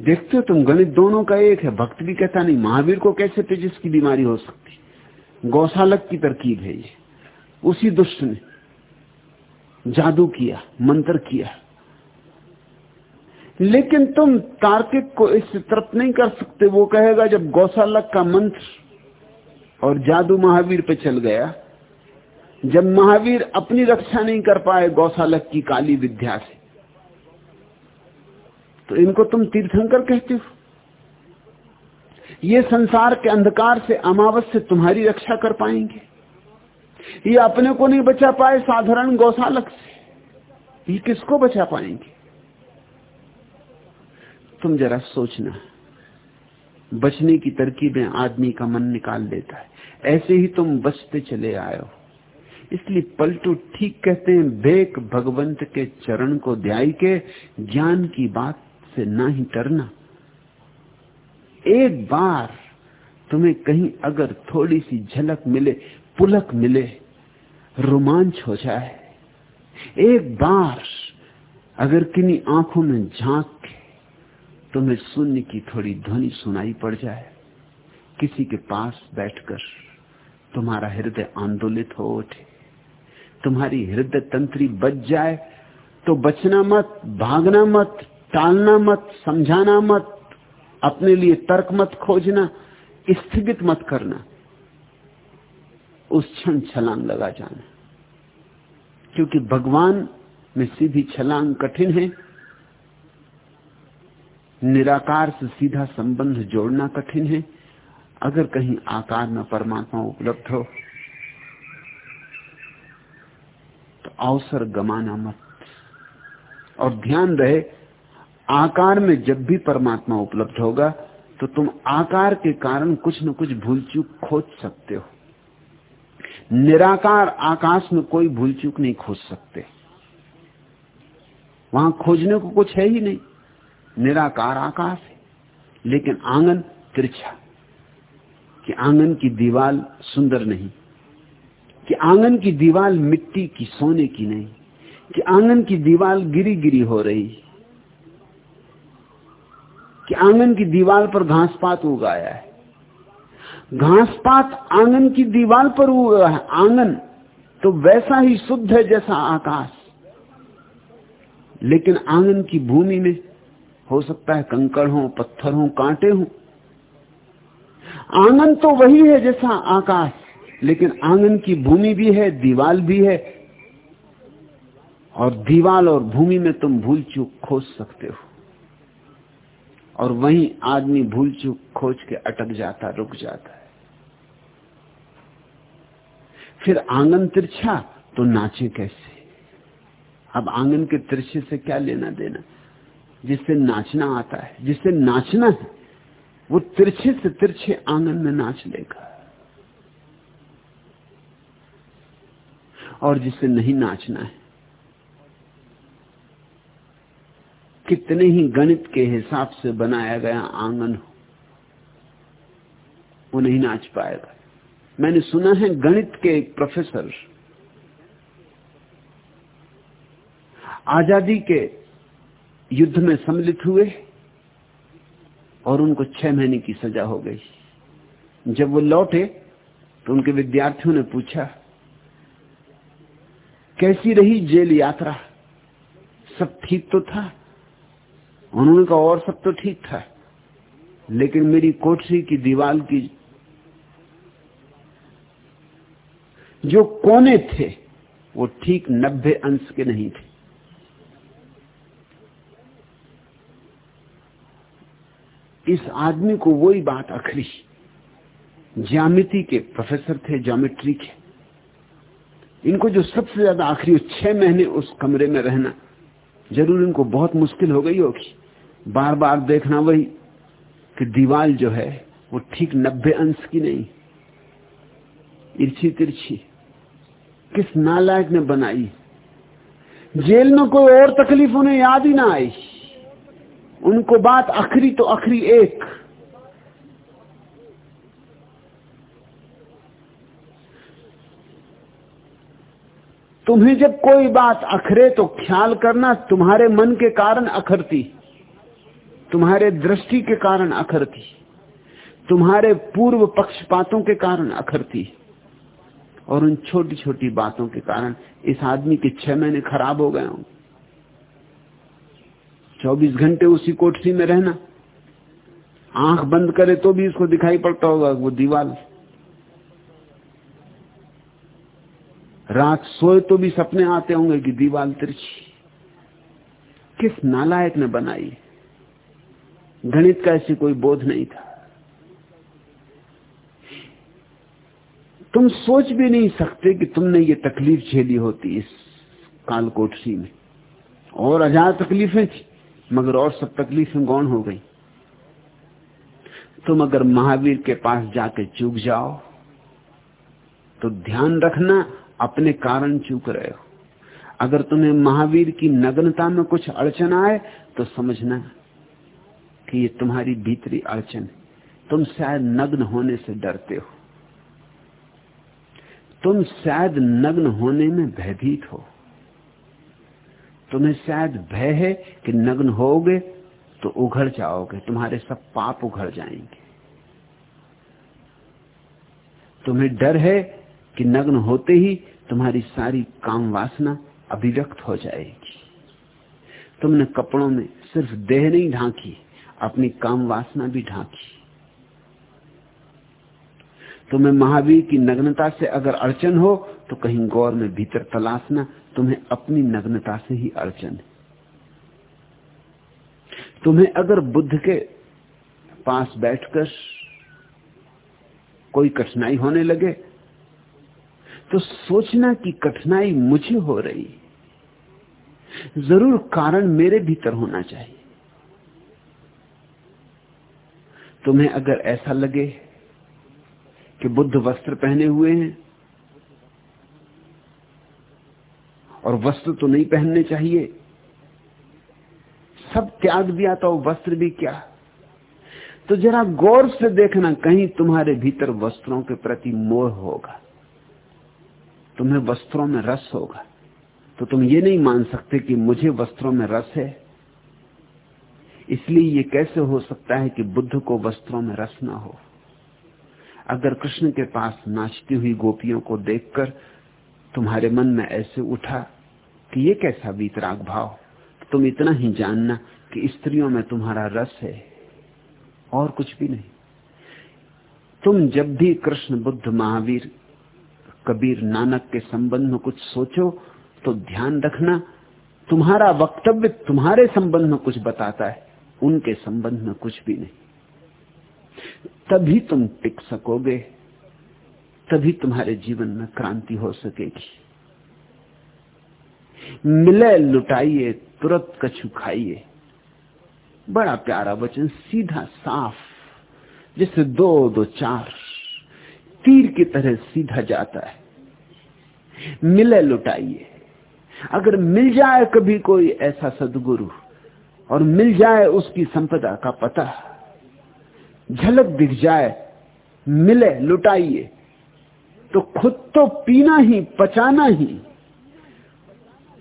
देखते हो तुम, गणित दोनों का एक है। भक्त भी कहता नहीं, महावीर को कैसे पेजिस की बीमारी हो सकती गौशालक की तरकीब है ये। उसी दुष्ट ने जादू किया, मंत्र किया। लेकिन तुम तार्किक को इससे तृप्त नहीं कर सकते। वो कहेगा, जब गौशालक का मंत्र और जादू महावीर पे चल गया, जब महावीर अपनी रक्षा नहीं कर पाए गौशालक की काली विद्या से तो इनको तुम तीर्थंकर कहते हो। ये संसार के अंधकार से अमावस से तुम्हारी रक्षा कर पाएँगे। ये अपने को नहीं बचा पाए साधारण गौशालक से। ये किसको बचा पाएँगे? तुम जरा सोचना। बचने की तरकीबें आदमी का मन निकाल देता है। ऐसे ही तुम बचते चले आए हो। इसलिए पलटू ठीक कहते हैं, बेक भगवंत के चरण को ध्याय के, ज्ञान की बात से ना ही करना एक बार तुम्हें कहीं अगर थोड़ी सी झलक मिले, पुलक मिले, रोमांच हो जाए। एक बार अगर किन्हीं आँखों में झाँक के तुम्हें शून्य की थोड़ी ध्वनि सुनाई पड़ जाए, किसी के पास बैठकर तुम्हारा हृदय आंदोलित हो उठे, तुम्हारी हृदय तंत्री बच जाए तो बचना मत, भागना मत टालना मत, समझाना मत, अपने लिए तर्क मत खोजना, स्थगित मत करना। उस क्षण छलांग लगा जाना। क्योंकि भगवान में सीधी छलांग कठिन है, निराकार से सीधा संबंध जोड़ना कठिन है। अगर कहीं आकार में परमात्मा उपलब्ध हो तो अवसर गमाना मत। और ध्यान रहे आकार में जब भी परमात्मा उपलब्ध होगा तो तुम आकार के कारण कुछ न कुछ भूल चूक खोज सकते हो। निराकार आकाश में कोई भूल चूक नहीं खोज सकते। वहाँ खोजने को कुछ है ही नहीं। निराकार आकाश है, लेकिन आँगन तिरछा। कि आँगन की दीवाल सुंदर नहीं, कि आँगन की दीवाल मिट्टी की, सोने की नहीं, कि आँगन की दीवाल गिरी गिरी हो रही। कि आँगन की दीवार पर घास पात उगाया है। घास पात आँगन की दीवार पर उगा है। आँगन तो वैसा ही शुद्ध है जैसा आकाश। लेकिन आँगन की भूमि में हो सकता है कंकड़ हो, पत्थर हो, कांटे हो। आँगन तो वही है जैसा आकाश, लेकिन आँगन की भूमि भी है, दीवाल भी है। और दीवाल और भूमि में तुम भूल चूक खोज सकते हो। और वहीं आदमी भूल चूक खोज के अटक जाता, रुक जाता है। फिर आँगन तिरछा तो नाचे कैसे? अब आँगन के तिरछे से क्या लेना देना? जिससे नाचना आता है, जिससे नाचना है, वो तिरछे से तिरछे आँगन में नाच लेगा। और जिसे नहीं नाचना है कितने ही गणित के हिसाब से बनाया गया आँगन हो, वो नहीं नाच पाएगा। मैंने सुना है गणित के एक प्रोफेसर आज़ादी के युद्ध में सम्मिलित हुए और उनको छह महीने की सजा हो गई। जब वो लौटे तो उनके विद्यार्थियों ने पूछा, कैसी रही जेल यात्रा? सब ठीक तो था? उन्होंने कहा, और सब तो ठीक था। लेकिन मेरी कोठरी की दीवार की जो कोने थे, वो ठीक नब्बे अंश के नहीं थे। इस आदमी को वही बात अखरी। ज्यामिति के प्रोफेसर थे ज्योमेट्री के। इनको जो सबसे ज़्यादा आखिरी छह महीने उस कमरे में रहना, ज़रूर इनको बहुत मुश्किल हो गई होगी। बार बार देखना वही कि दीवार जो है, वो ठीक नब्बे अंश की नहीं। इर्छी तिरछी किस नालायक ने बनाई? जेल में कोई और तकलीफ़ उन्हें याद ही ना आई। उनको बात आखिरी तो आखिरी एक। तुम्हें जब कोई बात अखरे तो ख्याल करना तुम्हारे मन के कारण अखरती। तुम्हारे दृष्टि के कारण अखरती तुम्हारे पूर्व पक्षपातों के कारण अखरती और उन छोटी छोटी बातों के कारण इस आदमी के छह महीने खराब हो गए होंगे। चौबीस घंटे उसी कोठरी में रहना। आँख बंद करे तो भी इसको दिखाई पड़ता होगा, वो दीवार। रात सोए तो भी सपने आते होंगे कि दीवार तिरछी। किस नालायक ने बनाई? गणित का ऐसी कोई बोध नहीं था। तुम सोच भी नहीं सकते कि तुमने ये तकलीफ़ झेली होती इस काल कोठरी में। और हज़ार तकलीफें थी, मगर और सब तकलीफें गौण हो गई। तुम अगर महावीर के पास जाके चूक जाओ तो ध्यान रखना अपने कारण चूक रहे हो। अगर तुम्हें महावीर की नग्नता में कुछ अड़चन आए तो समझना। कि ये तुम्हारी भीतरी अड़चन है। तुम शायद नग्न होने से डरते हो। तुम शायद नग्न होने में भयभीत हो। तुम्हें शायद भय है कि नग्न होगे तो उघड़ जाओगे। तुम्हारे सब पाप उघड़ जाएँगे। तुम्हें डर है कि नग्न होते ही तुम्हारी सारी काम वासना अभिव्यक्त हो जाएगी। तुमने कपड़ों में सिर्फ़ देह नहीं ढांकी अपनी काम वासना भी ढांकी। तुम्हें महावीर की नग्नता से अगर अड़चन हो तो कहीं गौर में भीतर तलाशना तुम्हें अपनी नग्नता से ही अड़चन है। तुम्हें अगर बुद्ध के पास बैठकर कोई कठिनाई होने लगे तो सोचना कि कठिनाई मुझे हो रही, ज़रूर कारण मेरे भीतर होना चाहिए। तुम्हें अगर ऐसा लगे कि बुद्ध वस्त्र पहने हुए हैं, और वस्त्र तो नहीं पहनने चाहिए, सब त्याग दिया तो वस्त्र भी क्या? तो जरा गौर से देखना, कहीं तुम्हारे भीतर वस्त्रों के प्रति मोह होगा, तुम्हें वस्त्रों में रस होगा। तो तुम ये नहीं मान सकते कि मुझे वस्त्रों में रस है इसलिए ये कैसे हो सकता है कि बुद्ध को वस्त्रों में रस ना हो? अगर कृष्ण के पास नाचती हुई गोपियों को देखकर तुम्हारे मन में ऐसे उठा कि ये कैसा वीतराग भाव तो तुम इतना ही जानना कि स्त्रियों में तुम्हारा रस है और कुछ भी नहीं। तुम जब भी कृष्ण, बुद्ध, महावीर, कबीर, नानक के संबंध में कुछ सोचो तो ध्यान रखना, तुम्हारा वक्तव्य तुम्हारे संबंध में कुछ बताता है। उनके संबंध में कुछ भी नहीं। तभी तुम टिक सकोगे, तभी तुम्हारे जीवन में क्रांति हो सकेगी। मिले लुटाइए, तुरंत कछु खाइए। बड़ा प्यारा वचन, सीधा साफ़ जिससे दो दो चार, तीर की तरह सीधा जाता है। मिले लुटाइए। अगर मिल जाए कभी कोई ऐसा सदगुरु और मिल जाए उसकी संपदा का पता। झलक दिख जाए, मिले, लुटाइए तो खुद तो पीना ही, पचाना ही।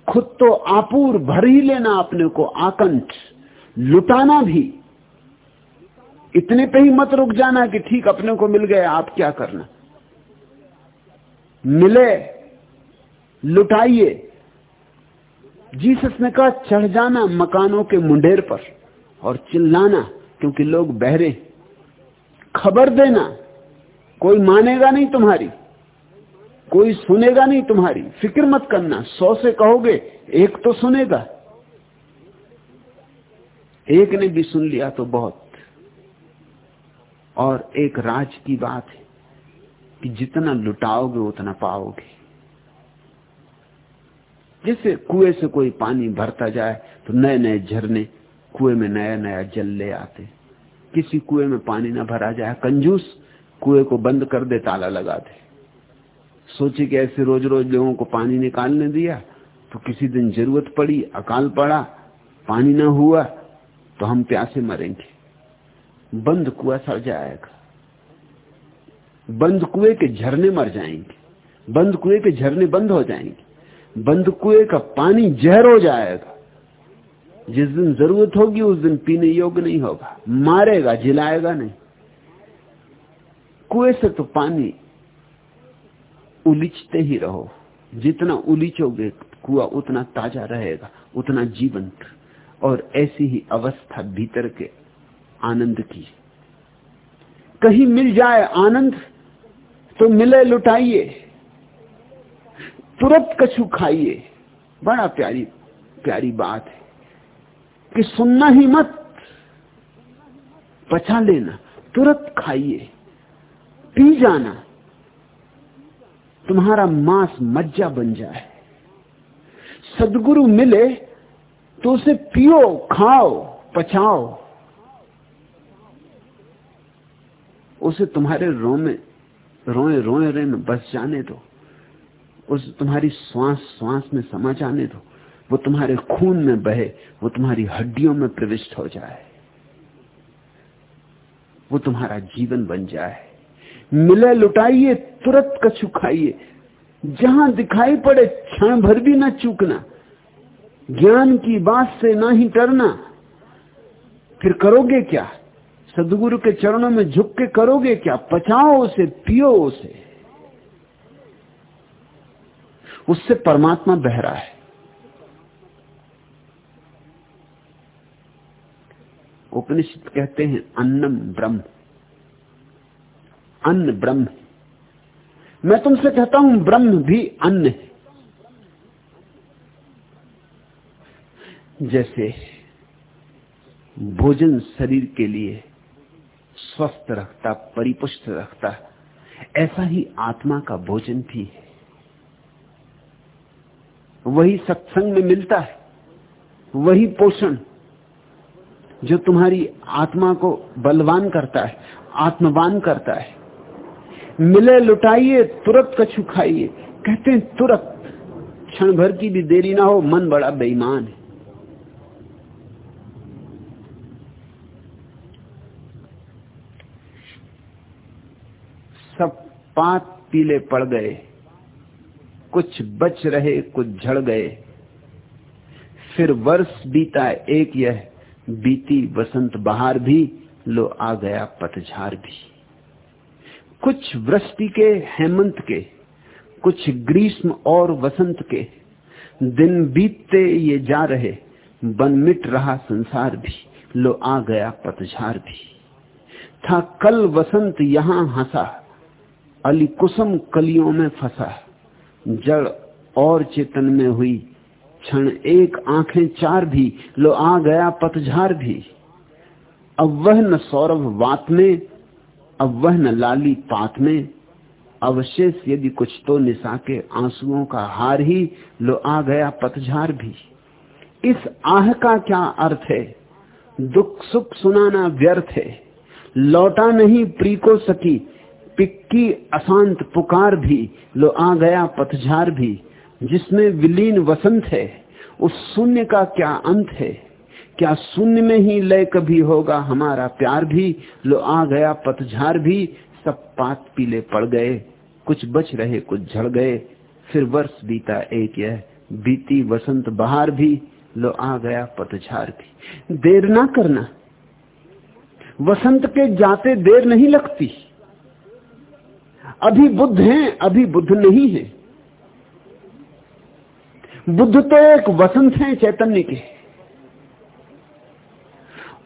खुद तो आपूर भर ही लेना अपने को, आकंठ, लुटाना भी। इतने पे ही मत रुक जाना कि ठीक अपने को मिल गए, आप क्या करना? मिले, लुटाइए जीसस ने कहा, चढ़ जाना मकानों के मुंडेर पर और चिल्लाना, क्योंकि लोग बहरे। खबर देना, कोई मानेगा नहीं तुम्हारी, कोई सुनेगा नहीं तुम्हारी। फ़िक्र मत करना, सौ से कहोगे, एक तो सुनेगा। एक ने भी सुन लिया तो बहुत। और एक राज की बात है कि जितना लुटाओगे, उतना पाओगे। जैसे कुएँ से कोई पानी भरता जाए तो नए नए झरने कुएँ में नया नया जल ले आते। किसी कुएँ में पानी ना भरा जाए, कंजूस कुएँ को बंद कर दे, ताला लगा दे। सोचे कि ऐसे रोज रोज लोगों को पानी निकालने दिया तो किसी दिन ज़रूरत पड़ी, अकाल पड़ा, पानी ना हुआ तो हम प्यासे मरेंगे। बंद कुआ सड़ जाएगा। बंद कुएँ के झरने मर जाएँगे। बंद कुएँ के झरने बंद हो जाएँगे। बंद कुएँ का पानी जहर हो जाएगा। जिस दिन ज़रूरत होगी, उस दिन पीने योग्य नहीं होगा। मारेगा, जिलाएगा नहीं। कुएँ से तो पानी उलिचते ही रहो। जितना उलिचोगे, कुआ उतना ताज़ा रहेगा, उतना जीवंत। और ऐसी ही अवस्था भीतर के आनंद की। कहीं मिल जाए आनंद तो मिले, लुटाइए। तुरंत कछु खाइए। बड़ा प्यारी प्यारी बात है कि सुनना ही मत, पचा लेना, तुरंत खाइए। पी जाना, तुम्हारा मांस मज्जा बन जाए। सदगुरु मिले तो उसे पियो, खाओ, पचाओ। उसे तुम्हारे रो में रोए रोए रे में बस जाने दो। उसे तुम्हारी श्वास श्वास में समा जाने दो। वो तुम्हारे खून में बहे, वो तुम्हारी हड्डियों में प्रविष्ट हो जाए। वो तुम्हारा जीवन बन जाए। मिले लुटाइए, तुरंत कछु खाइए। जहाँ दिखाई पड़े, क्षण भर भी ना चूकना। ज्ञान की बात से ना ही डरना। फिर करोगे क्या? सदगुरु के चरणों में झुक के करोगे क्या? पचाओ उसे, पियो उसे। उससे परमात्मा बह रहा है। उपनिषद कहते हैं, अन्नम ब्रह्म। अन्न ब्रह्म। मैं तुमसे कहता हूँ, ब्रह्म भी अन्न है। जैसे भोजन शरीर के लिए स्वस्थ रखता, परिपुष्ट रखता, ऐसा ही आत्मा का भोजन भी है। वही सत्संग में मिलता है, वही पोषण जो तुम्हारी आत्मा को बलवान करता है, आत्मवान करता है। मिले लुटाइए, तुरंत कछु खाइए। कहते हैं, तुरंत। क्षण भर की भी देरी ना हो, मन बड़ा बेईमान है। सब पात पीले पड़ गए। कुछ बच रहे, कुछ झड़ गए। फिर वर्ष बीता एक यह बीती बसंत बहार भी, लो आ गया पतझार भी। कुछ वृष्टि के, हेमंत के, कुछ ग्रीष्म और वसंत के, दिन बीतते ये जा रहे, बन मिट रहा संसार भी, लो आ गया पतझार भी। था कल वसंत यहाँ हंसा, अली कुसुम कलियों में फंसा। जड़ और चेतन में हुई। क्षण एक, आँखें चार भी, लो आ गया पतझार भी। अब वह न सौरभ वात में, अब वह न लाली पात में। अवशेष यदि कुछ तो निशा के आंसुओं का हार ही, लो आ गया पतझार भी। इस आह का क्या अर्थ है? दुख सुख सुनाना व्यर्थ है। लौटा नहीं प्री को सकी पिक्की अशांत पुकार भी, लो आ गया पतझार भी, जिसमें विलीन वसंत है, उस शून्य का क्या अंत है? क्या शून्य में ही लय कभी होगा हमारा प्यार भी, लो आ गया पतझार भी, सब पात पीले पड़ गए, कुछ बच रहे, कुछ झड़ गए, फिर वर्ष बीता एक यह, बीती वसंत बहार भी, लो आ गया पतझार भी। देर ना करना। वसंत के जाते देर नहीं लगती। अभी बुद्ध हैं, अभी बुद्ध नहीं है। बुद्ध तो एक वसंत है चैतन्य के।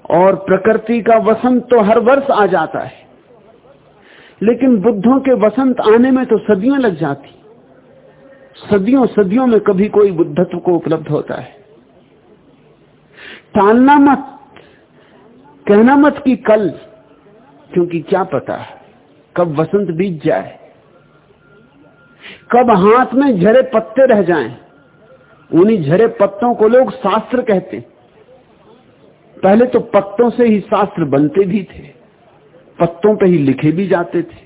और प्रकृति का वसंत तो हर वर्ष आ जाता है। लेकिन बुद्धों के वसंत आने में तो सदियों लग जाती। सदियों सदियों में कभी कोई बुद्धत्व को उपलब्ध होता है। टालना मत, कहना मत कि कल, क्योंकि क्या पता है। कब वसंत बीत जाए, कब हाथ में झरे पत्ते रह जाएँ, उन्हीं झरे पत्तों को लोग शास्त्र कहते पहले तो पत्तों से ही शास्त्र बनते भी थे, पत्तों पे ही लिखे भी जाते थे।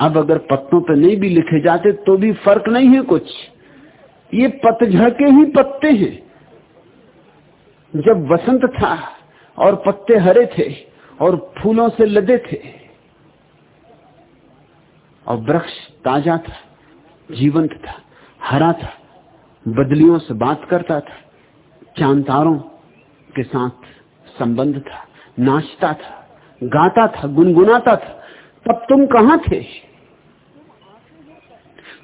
अब अगर पत्तों पे नहीं भी लिखे जाते तो भी फ़र्क नहीं है कुछ। ये पतझड़ के ही पत्ते हैं। जब वसंत था और पत्ते हरे थे और फूलों से लदे थे और वृक्ष ताज़ा था, जीवंत था, हरा था, बदलियों से बात करता था चांतारों के साथ संबंध था, नाचता था, गाता था, गुनगुनाता था। तब तुम कहाँ थे?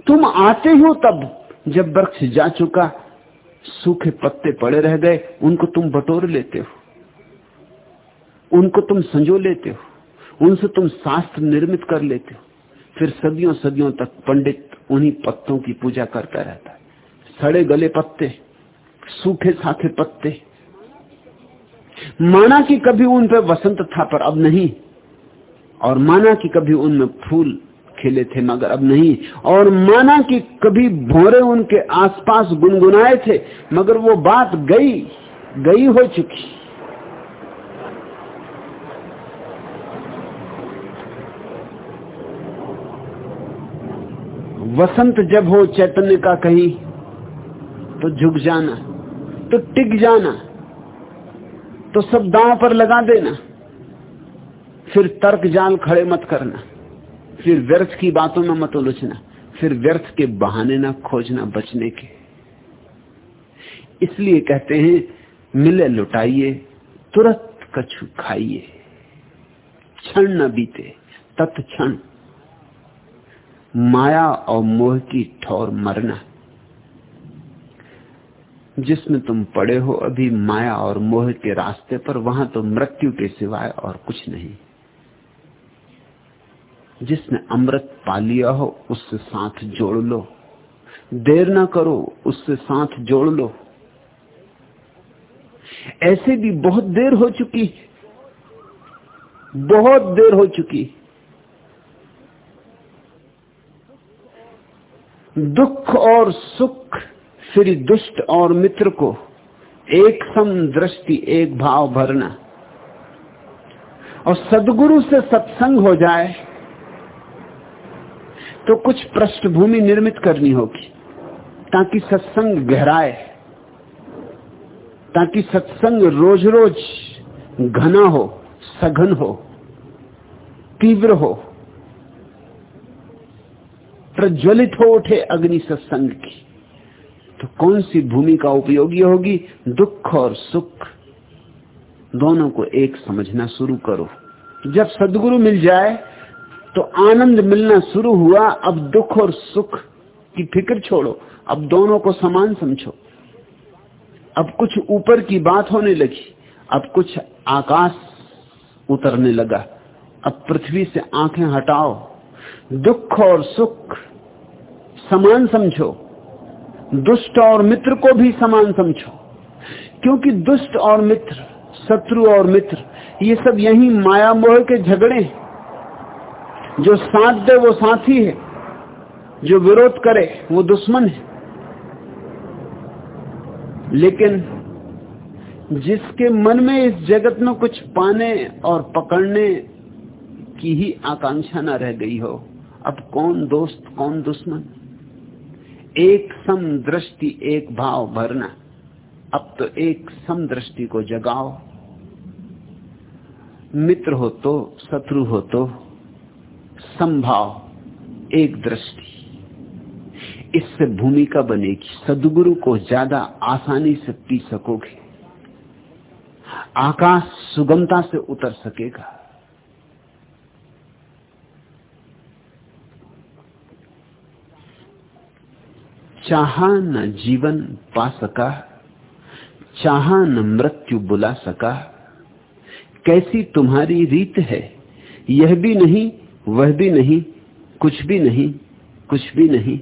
तुम आते हो तब जब वृक्ष जा चुका, सूखे पत्ते पड़े रह गए, उनको तुम बटोर लेते हो। उनको तुम संजो लेते हो। उनसे तुम शास्त्र निर्मित कर लेते हो। फिर सदियों सदियों तक पंडित उन्हीं पत्तों की पूजा करता रहता है। सड़े गले पत्ते, सूखे साखे पत्ते। माना कि कभी उन पर वसंत था पर अब नहीं। और माना कि कभी उनमें फूल खिले थे मगर अब नहीं। और माना कि कभी भोरे उनके आसपास गुनगुनाए थे, मगर वो बात गई गई हो चुकी। वसंत जब हो चैतन्य का कहीं तो झुक जाना तो टिक जाना तो सब दांव पर लगा देना, फिर तर्क जाल खड़े मत करना। फिर व्यर्थ की बातों में मत उलझना, फिर व्यर्थ के बहाने ना खोजना बचने के। इसलिए कहते हैं, मिले लुटाइए, तुरंत कछु खाइए, क्षण न बीते, तत्क्षण। माया और मोह की ठौर मरना। जिसमें तुम पड़े हो, अभी माया और मोह के रास्ते पर, वहाँ तो मृत्यु के सिवाय और कुछ नहीं। जिसने अमृत पा लिया हो, उससे साथ जोड़ लो। देर ना करो, उससे साथ जोड़ लो। ऐसे भी बहुत देर हो चुकी बहुत देर हो चुकी दुख और सुख, फिर दुष्ट और मित्र को एक सम दृष्टि, एक भाव भरना। और सदगुरु से सत्संग हो जाए तो कुछ पृष्ठभूमि निर्मित करनी होगी, ताकि सत्संग गहराए, ताकि सत्संग रोज रोज घना हो, सघन हो, तीव्र हो, प्रज्वलित हो उठे अग्नि सत्संग की। तो कौन सी भूमि का उपयोगी होगी? दुख और सुख। दोनों को एक समझना शुरू करो। जब सदगुरु मिल जाए तो आनंद मिलना शुरू हुआ, अब दुख और सुख की फ़िक्र छोड़ो। अब दोनों को समान समझो। अब कुछ ऊपर की बात होने लगी, अब कुछ आकाश उतरने लगा। अब पृथ्वी से आँखें हटाओ। दुख और सुख समान समझो। दुष्ट और मित्र को भी समान समझो। क्योंकि दुष्ट और मित्र, शत्रु और मित्र, ये सब यही माया मोह के झगड़े हैं। जो साथ दे, वो साथी है। जो विरोध करे, वो दुश्मन है। लेकिन जिसके मन में इस जगत में कुछ पाने और पकड़ने की ही आकांक्षा न रह गई हो, अब कौन दोस्त, कौन दुश्मन? एक सम दृष्टि एक भाव भरना। अब तो एक सम दृष्टि को जगाओ। मित्र हो तो शत्रु हो तो। संभाव एक दृष्टि। इससे भूमिका बनेगी। सदगुरु को ज़्यादा आसानी से पी सकोगे। आकाश सुगमता से उतर सकेगा। चाहा न जीवन पा सका, चाहा न मृत्यु बुला सका। कैसी तुम्हारी रीत है, यह भी नहीं वह भी नहीं, कुछ भी नहीं, कुछ भी नहीं।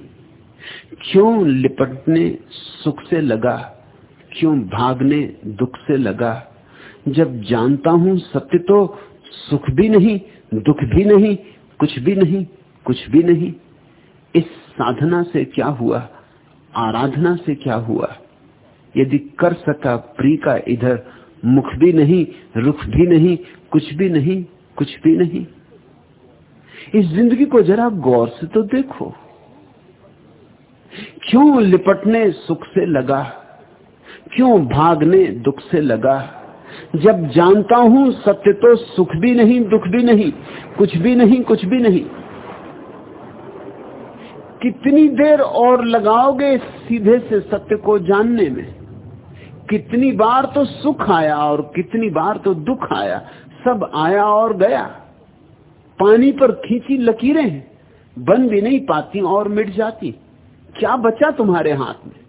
क्यों लिपटने सुख से लगा? क्यों भागने दुख से लगा? जब जानता हूँ सत्य तो सुख भी नहीं, दुख भी नहीं, कुछ भी नहीं, कुछ भी नहीं। इस साधना से क्या हुआ? आराधना से क्या हुआ? यदि कर सका प्री का इधर, मुख भी नहीं, रुख भी नहीं, कुछ भी नहीं, कुछ भी नहीं। इस ज़िंदगी को जरा गौर से तो देखो। क्यों लिपटने सुख से लगा? क्यों भागने दुख से लगा? जब जानता हूँ सत्य तो सुख भी नहीं, दुख भी नहीं, कुछ भी नहीं, कुछ भी नहीं। कितनी देर और लगाओगे सीधे से सत्य को जानने में? कितनी बार तो सुख आया और कितनी बार तो दुख आया, सब आया और गया। पानी पर खींची लकीरें हैं, बन भी नहीं पाती और मिट जाती। क्या बचा तुम्हारे हाथ में?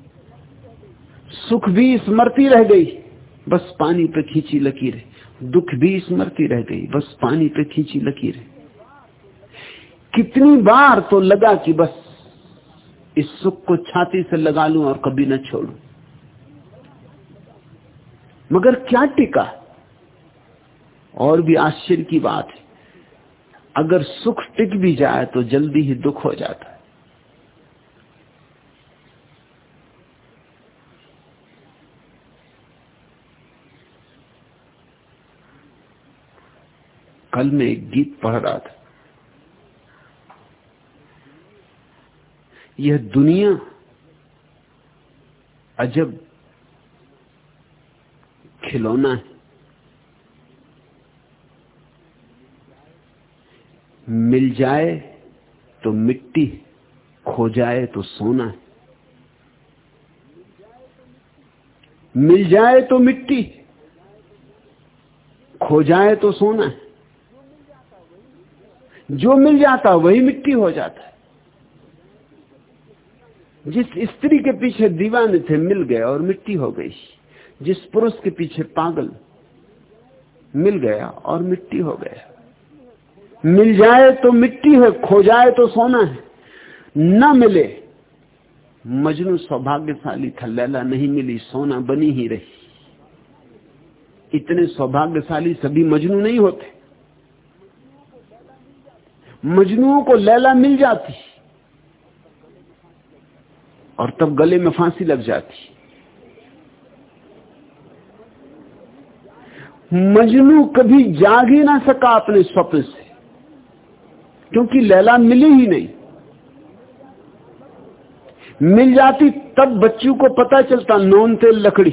सुख भी स्मृति रह गई, बस पानी पे खींची लकीरें। दुख भी स्मृति रह गई, बस पानी पे खींची लकीरें। कितनी बार तो लगा कि बस इस सुख को छाती से लगा लूँ और कभी न छोड़ू। मगर क्या टिका? और भी आश्चर्य की बात है। अगर सुख टिक भी जाए तो जल्दी ही दुख हो जाता है। कल मैं एक गीत पढ़ रहा था। यह दुनिया अजब खिलौना है। मिल जाए तो मिट्टी खो जाए तो सोना है। मिल जाए तो मिट्टी खो जाए तो सोना है। जो मिल जाता वही मिट्टी हो जाता है। जिस स्त्री के पीछे दीवाने थे, मिल गए और मिट्टी हो गई। जिस पुरुष के पीछे पागल, मिल गया और मिट्टी हो गया। मिल जाए तो मिट्टी है, खो जाए तो सोना है। न मिले, मजनू सौभाग्यशाली था लैला नहीं मिली, सोना बनी ही रही। इतने सौभाग्यशाली सभी मजनू नहीं होते। मजनुओं को लैला मिल जाती, और तब गले में फांसी लग जाती। मजनू कभी जाग ही ना सका अपने स्वप्न से। क्योंकि लैला मिली ही नहीं। मिल जाती तब बच्चों को पता चलता नोन तेल लकड़ी।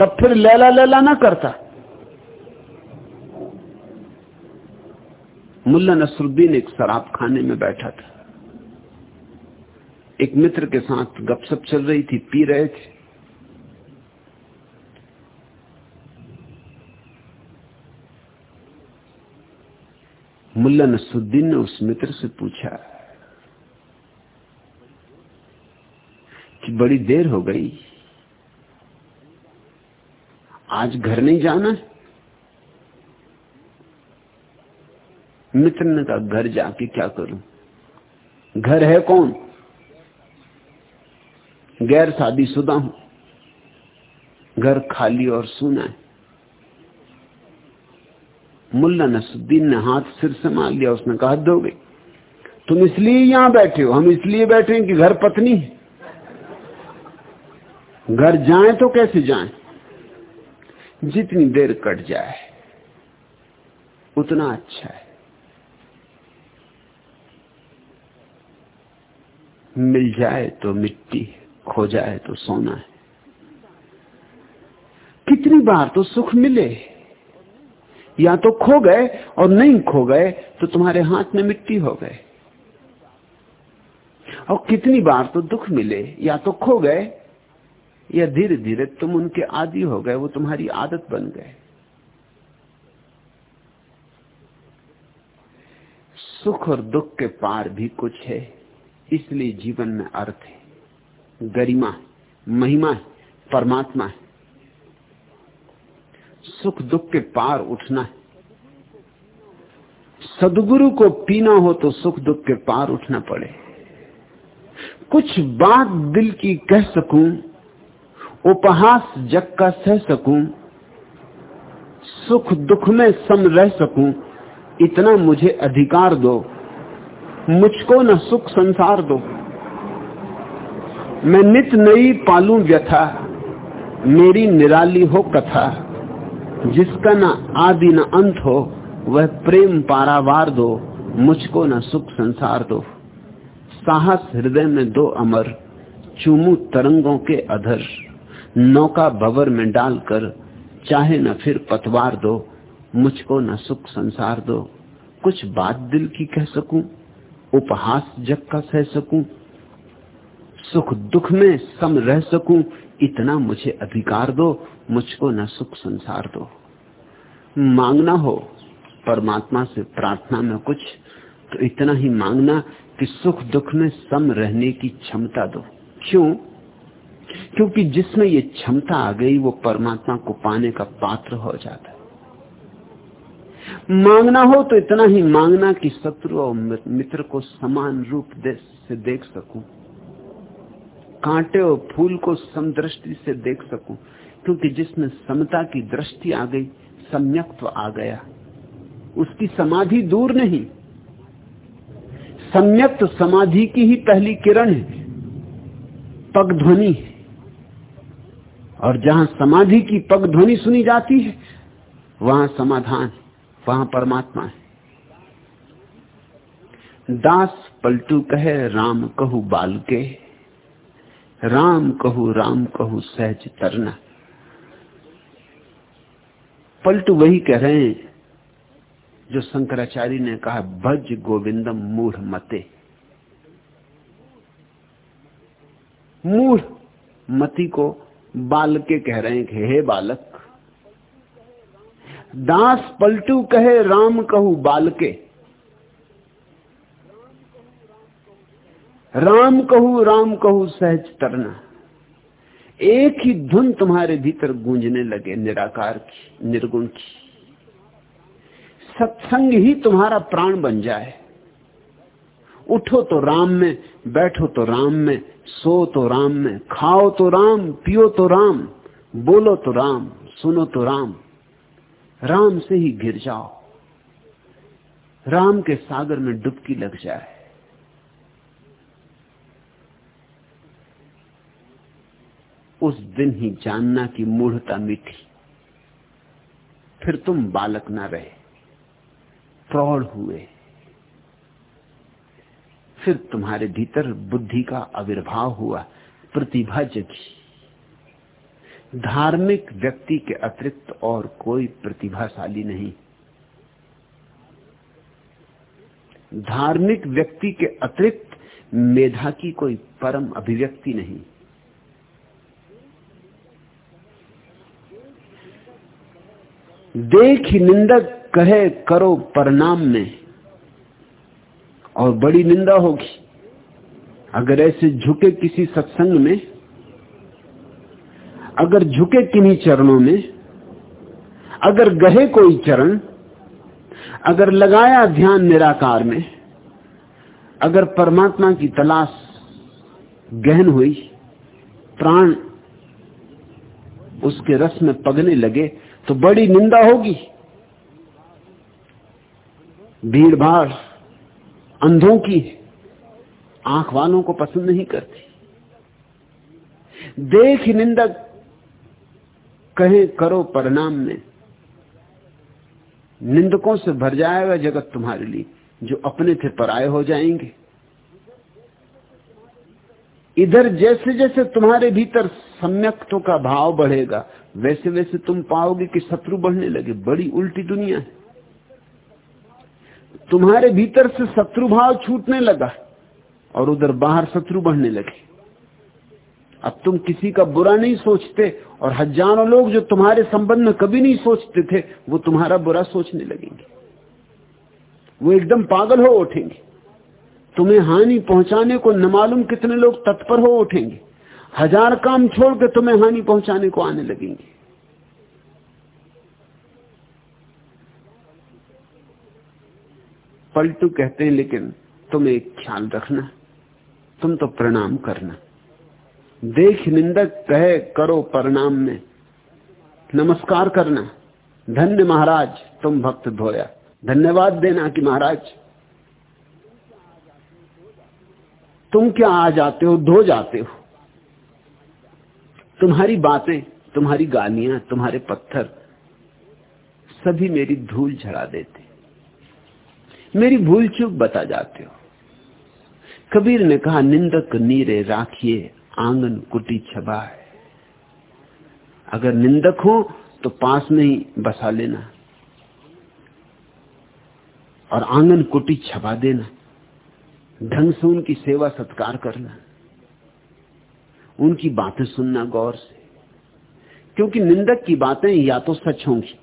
तब फिर लैला लैला ना करता। मुल्ला नसरुद्दीन एक शराब खाने में बैठा था। एक मित्र के साथ गपशप चल रही थी, पी रहे थे। मुल्ला नसरुद्दीन ने उस मित्र से पूछा कि बड़ी देर हो गई। आज घर नहीं जाना है? मित्र ने कहा, घर जाके क्या करूँ? घर है कौन? गैर शादी शुदा हूँ। घर खाली और सूना है। मुल्ला नसुद्दीन ने हाथ सिर से मार लिया, उसने कहा दो गई तुम इसलिए यहाँ बैठे हो, हम इसलिए बैठे हैं कि घर पत्नी है। घर जाए तो कैसे जाए? जितनी देर कट जाए, उतना अच्छा है। मिल जाए तो मिट्टी खो जाए तो सोना है। कितनी बार तो सुख मिले या तो खो गए और नहीं खो गए तो तुम्हारे हाथ में मिट्टी हो गए। और कितनी बार तो दुख मिले, या तो खो गए, या धीरे धीरे तुम उनके आदि हो गए, वो तुम्हारी आदत बन गए। सुख और दुख के पार भी कुछ है, इसलिए जीवन में अर्थ है। गरिमा है महिमा है, परमात्मा है। सुख दुख के पार उठना है। सदगुरु को पीना हो तो सुख दुख के पार उठना पड़े। कुछ बात दिल की कह सकूँ, उपहास जग का सह सकूँ, सुख दुख में सम रह सकूँ, इतना मुझे अधिकार दो। मुझको न सुख संसार दो। मैं नित नई पालू व्यथा, मेरी निराली हो कथा। जिसका न आदि न अंत हो, वह प्रेम पारावार दो, मुझको न सुख संसार दो। साहस हृदय में दो अमर, चूमू तरंगों के अधर। नौका भवर में डालकर, चाहे न फिर पतवार दो, मुझको न सुख संसार दो। कुछ बात दिल की कह सकूँ, उपहास जग का सह सकूँ, सुख दुख में सम रह सकूँ इतना मुझे अधिकार दो, मुझको न सुख संसार दो। मांगना हो, परमात्मा से प्रार्थना में कुछ तो इतना ही मांगना कि सुख दुख में सम रहने की क्षमता दो। क्यों? क्योंकि जिसमें ये क्षमता आ गई, वो परमात्मा को पाने का पात्र हो जाता है। मांगना हो तो इतना ही मांगना कि शत्रु और मित्र को समान रूप से देख सकूँ। कांटे और फूल को समदृष्टि से देख सकूँ, क्योंकि जिसमें समता की दृष्टि आ गई सम्यक्त्व आ गया। उसकी समाधि दूर नहीं। सम्यक्त समाधि की ही पहली किरण है पग ध्वनि और जहाँ समाधि की पग ध्वनि सुनी जाती है, वहाँ समाधान वहाँ परमात्मा है। दास पलटू कहे, राम कहू बाल के राम कहू राम कहू, सहज तरना। पलटू वही कह रहे हैं, जो शंकराचार्य ने कहा, भज गोविंदम मूढ़ मते। मूढ़ मती को बाल के कह रहे हैं कि हे बालक, दास पलटू कहे, राम कहू बाल के राम कहू राम कहू, सहज तरना। एक ही धुन तुम्हारे भीतर गूंजने लगे, निराकार की, निर्गुण की। सत्संग ही तुम्हारा प्राण बन जाए। उठो तो राम में, बैठो तो राम में, सो तो राम में, खाओ तो राम, पियो तो राम, बोलो तो राम, सुनो तो राम। राम से ही गिर जाओ। राम के सागर में डुबकी लग जाए। उस दिन ही जानना की मूढ़ता मिठी। फिर तुम बालक ना रहे, प्रौढ़ हुए। फिर तुम्हारे भीतर बुद्धि का आविर्भाव हुआ, प्रतिभा जगी। धार्मिक व्यक्ति के अतिरिक्त और कोई प्रतिभाशाली नहीं। धार्मिक व्यक्ति के अतिरिक्त मेधा की कोई परम अभिव्यक्ति नहीं। देख निंदक कहे, करो परिणाम में। और बड़ी निंदा होगी। अगर ऐसे झुके किसी सत्संग में, अगर झुके किन्हीं चरणों में, अगर गहे कोई चरण, अगर लगाया ध्यान निराकार में, अगर परमात्मा की तलाश गहन हुई, प्राण उसके रस में पगने लगे तो बड़ी निंदा होगी। भीड़ भाड़ अंधों की आँख वालों को पसंद नहीं करती। देख निंदक कहे, करो परिणाम में। निंदकों से भर जाएगा जगत तुम्हारे लिए, जो अपने थे पराये हो जाएँगे। इधर जैसे जैसे तुम्हारे भीतर सम्यक्तों का भाव बढ़ेगा वैसे वैसे तुम पाओगे कि शत्रु बढ़ने लगे। बड़ी उल्टी दुनिया है। तुम्हारे भीतर से शत्रु भाव छूटने लगा और उधर बाहर शत्रु बढ़ने लगे। अब तुम किसी का बुरा नहीं सोचते और हज़ारों लोग जो तुम्हारे संबंध में कभी नहीं सोचते थे, वो तुम्हारा बुरा सोचने लगेंगे। वो एकदम पागल हो उठेंगे। तुम्हें हानि पहुँचाने को न मालूम कितने लोग तत्पर हो उठेंगे। हज़ार काम छोड़ के तुम्हें हानि पहुँचाने को आने लगेंगे। पलटू कहते हैं, लेकिन तुम एक ख्याल रखना तुम तो प्रणाम करना। देख निंदक कहे, करो प्रणाम में। नमस्कार करना। धन्य महाराज, तुम भक्त धोया। धन्यवाद देना कि महाराज, तुम क्या आ जाते हो, धो जाते हो? तुम्हारी बातें, तुम्हारी गालियाँ, तुम्हारे पत्थर सभी मेरी धूल झड़ा देते। मेरी भूल चूक बता जाते हो। कबीर ने कहा, निंदक नीरे राखिए, आँगन कुटी छबा है अगर निंदक हो तो पास में ही बसा लेना। और आँगन कुटी छपा देना। ढंग से उनकी सेवा सत्कार करना। उनकी बातें सुनना गौर से। क्योंकि निंदक की बातें या तो सच होंगी,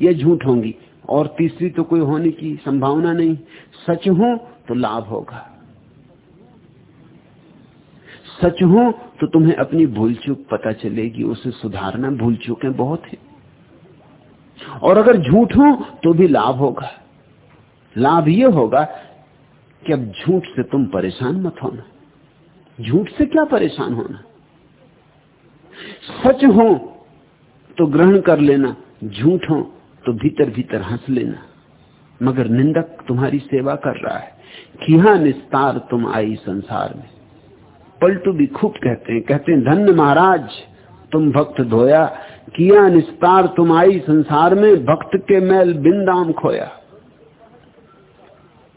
या झूठ होंगी, और तीसरी तो कोई होने की संभावना नहीं। सच हो तो लाभ होगा। सच हो तो तुम्हें अपनी भूल चूक पता चलेगी, उसे सुधारना भूल चूकें बहुत है। और अगर झूठ हो तो भी लाभ होगा। लाभ यह होगा कि अब झूठ से तुम परेशान मत होना। झूठ से क्या परेशान होना? सच हो तो ग्रहण कर लेना, झूठ हो तो भीतर भीतर हंस लेना। मगर निंदक तुम्हारी सेवा कर रहा है। किया निस्तार तुम आई संसार में। पलटू भी खूब कहते हैं। कहते हैं, धन्य महाराज, तुम भक्त धोया। किया निस्तार तुम आई संसार में। भक्त के मैल बिंदाम खोया।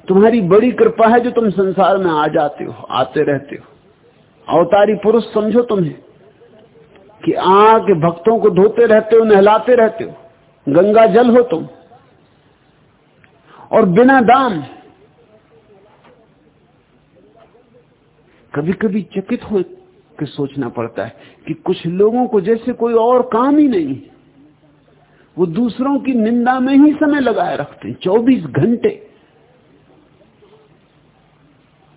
तुम्हारी बड़ी कृपा है जो तुम संसार में आ जाते हो, आते रहते हो। अवतारी पुरुष समझो तुम्हें कि आके भक्तों को धोते रहते हो, नहलाते रहते हो, गंगा जल हो तुम। और बिना दाम कभी कभी चकित हो के सोचना पड़ता है कि कुछ लोगों को जैसे कोई और काम ही नहीं वो दूसरों की निंदा में ही समय लगाए रखते हैं, चौबीस घंटे।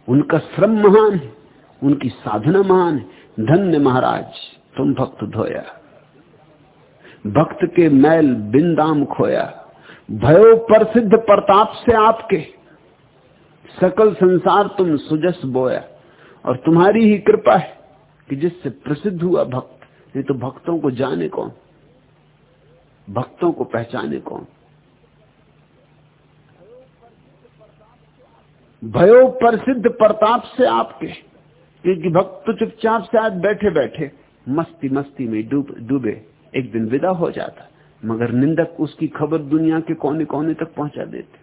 उनका श्रम महान है। उनकी साधना महान है। धन्य महाराज, तुम भक्त धोया। भक्त के मैल बिंदाम खोया। भयो प्रसिद्ध प्रताप से आपके। सकल संसार तुम सुजस बोया। और तुम्हारी ही कृपा है कि जिससे प्रसिद्ध हुआ भक्त, नहीं तो भक्तों को जाने कौन? भक्तों को पहचाने कौन? भयो प्रसिद्ध प्रताप से आपके। क्योंकि भक्त तो चुपचाप आज बैठे बैठे मस्ती मस्ती में डूब, डूबे। एक दिन विदा हो जाता, मगर निंदक उसकी खबर दुनिया के कोने कोने तक पहुँचा देते।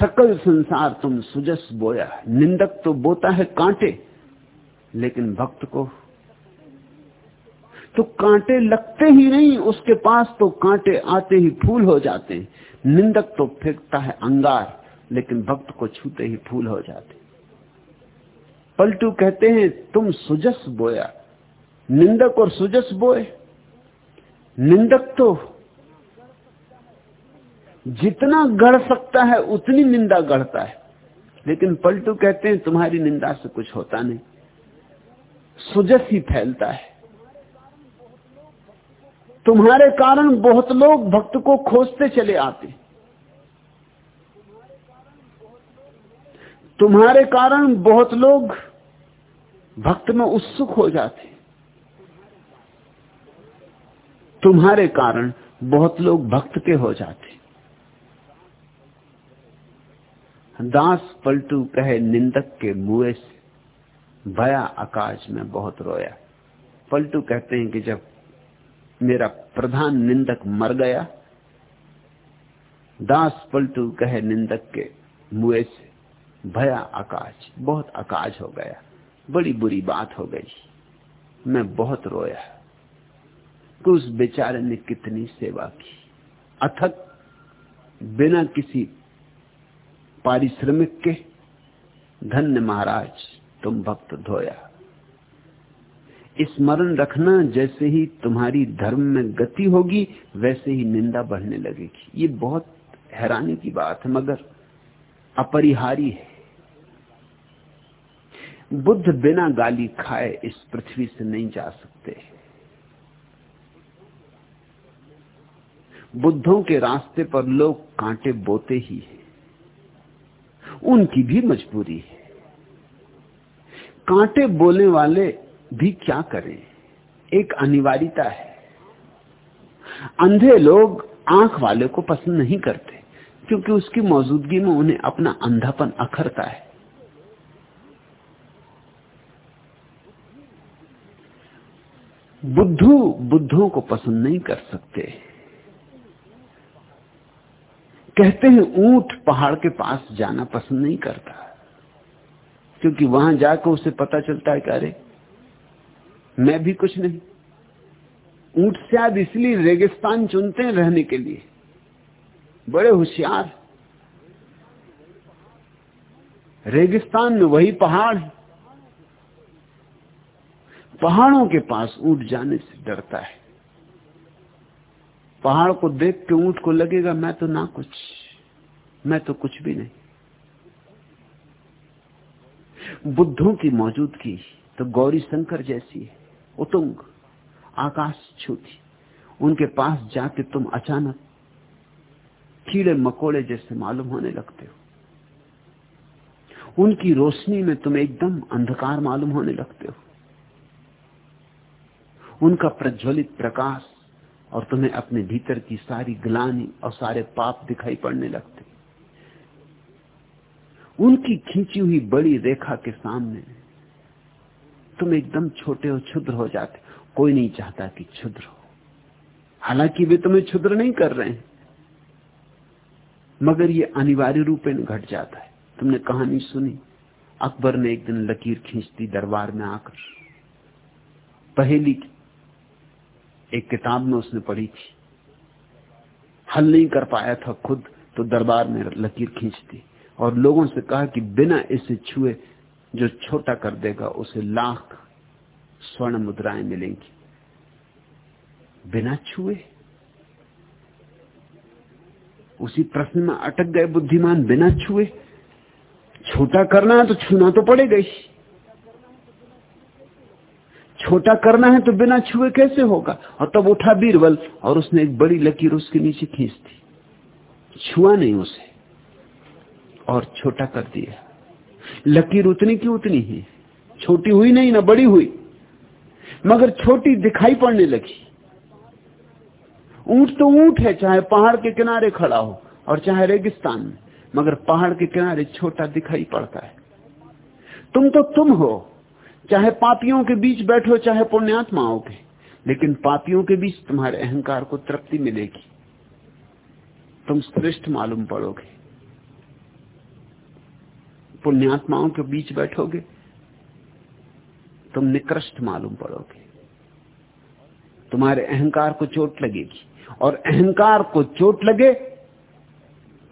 सकल संसार तुम सुजस बोया निंदक तो बोता है कांटे, लेकिन भक्त को तो कांटे लगते ही नहीं, उसके पास तो कांटे आते ही फूल हो जाते हैं। निंदक तो फेंकता है अंगार। लेकिन भक्त को छूते ही फूल हो जाते। पलटू कहते हैं, तुम सुजस बोया। निंदक और सुजस बोए। निंदक तो जितना गढ़ सकता है, उतनी निंदा गढ़ता है। लेकिन पलटू कहते हैं, तुम्हारी निंदा से कुछ होता नहीं। सुजस ही फैलता है। तुम्हारे कारण बहुत लोग भक्त को खोजते चले आते तुम्हारे कारण बहुत लोग भक्त में उत्सुक हो जाते। तुम्हारे कारण बहुत लोग भक्त के हो जाते। दास पलटू कहे, निंदक के मुए से भया आकाश में बहुत रोया। पलटू कहते हैं कि जब मेरा प्रधान निंदक मर गया, दास पलटू कहे, निंदक के मुए से भया आकाश, बहुत आकाश हो गया। बड़ी बुरी बात हो गई। मैं बहुत रोया। कि उस बेचारे ने कितनी सेवा की। अथक, बिना किसी पारिश्रमिक के, धन्य महाराज, तुम भक्त धोया। स्मरण रखना, जैसे ही तुम्हारी धर्म में गति होगी, वैसे ही निंदा बढ़ने लगेगी। ये बहुत हैरानी की बात है, मगर अपरिहारी है। बुद्ध बिना गाली खाए इस पृथ्वी से नहीं जा सकते। बुद्धों के रास्ते पर लोग कांटे बोते ही हैं। उनकी भी मजबूरी है। कांटे बोलने वाले भी क्या करें? एक अनिवार्यता है। अंधे लोग आँख वाले को पसंद नहीं करते, क्योंकि उसकी मौजूदगी में उन्हें अपना अंधापन अखरता है। बुद्धू बुद्धों को पसंद नहीं कर सकते। कहते हैं ऊँट पहाड़ के पास जाना पसंद नहीं करता। क्योंकि वहाँ जाकर उसे पता चलता है कि अरे, मैं भी कुछ नहीं। ऊँट शायद इसलिए रेगिस्तान चुनते हैं रहने के लिए। बड़े होशियार। रेगिस्तान में वही पहाड़ पहाड़ों के पास ऊँट जाने से डरता है। पहाड़ को देख के ऊँट को लगेगा, मैं तो ना कुछ, मैं तो कुछ भी नहीं। बुद्धों की मौजूदगी तो गौरी शंकर जैसी है, उतुंग, आकाश छूती। उनके पास जाके तुम अचानक कीड़े मकोड़े जैसे मालूम होने लगते हो। उनकी रोशनी में तुम एकदम अंधकार मालूम होने लगते हो। उनका प्रज्वलित प्रकाश और तुम्हें अपने भीतर की सारी ग्लानी और सारे पाप दिखाई पड़ने लगते। उनकी खींची हुई बड़ी रेखा के सामने तुम एकदम छोटे और क्षुद्र हो जाते। कोई नहीं चाहता कि क्षुद्र हो। हालाँकि वे तुम्हें क्षुद्र नहीं कर रहे हैं। मगर ये अनिवार्य रूप में घट जाता है। तुमने कहानी सुनी, अकबर ने एक दिन लकीर खींचती दरबार में आकर पहेली एक किताब में उसने पढ़ी थी। हल नहीं कर पाया था खुद तो दरबार में लकीर खींचती और लोगों से कहा कि बिना इसे छुए जो छोटा कर देगा, उसे लाख स्वर्ण मुद्राएँ मिलेंगी। बिना छुए? उसी प्रश्न में अटक गए बुद्धिमान, बिना छुए? छोटा करना है तो छूना तो पड़ेगा ही। छोटा करना है तो बिना छुए कैसे होगा? और तब उठा बीरबल और उसने एक बड़ी लकीर उसके नीचे खींच दी। छुआ नहीं उसे। और छोटा कर दिया। लकीर उतनी की उतनी ही। छोटी हुई नहीं, ना बड़ी हुई। मगर छोटी दिखाई पड़ने लगी। ऊँट तो ऊँट है, चाहे पहाड़ के किनारे खड़ा हो और चाहे रेगिस्तान में। मगर पहाड़ के किनारे छोटा दिखाई पड़ता है। तुम तो तुम हो। चाहे पापियों के बीच बैठो, चाहे पुण्यात्माओं के, लेकिन पापियों के बीच तुम्हारे अहंकार को तृप्ति मिलेगी। तुम श्रेष्ठ मालूम पड़ोगे। पुण्यात्माओं के बीच बैठोगे, तुम निकृष्ट मालूम पड़ोगे। तुम्हारे अहंकार को चोट लगेगी। और अहंकार को चोट लगे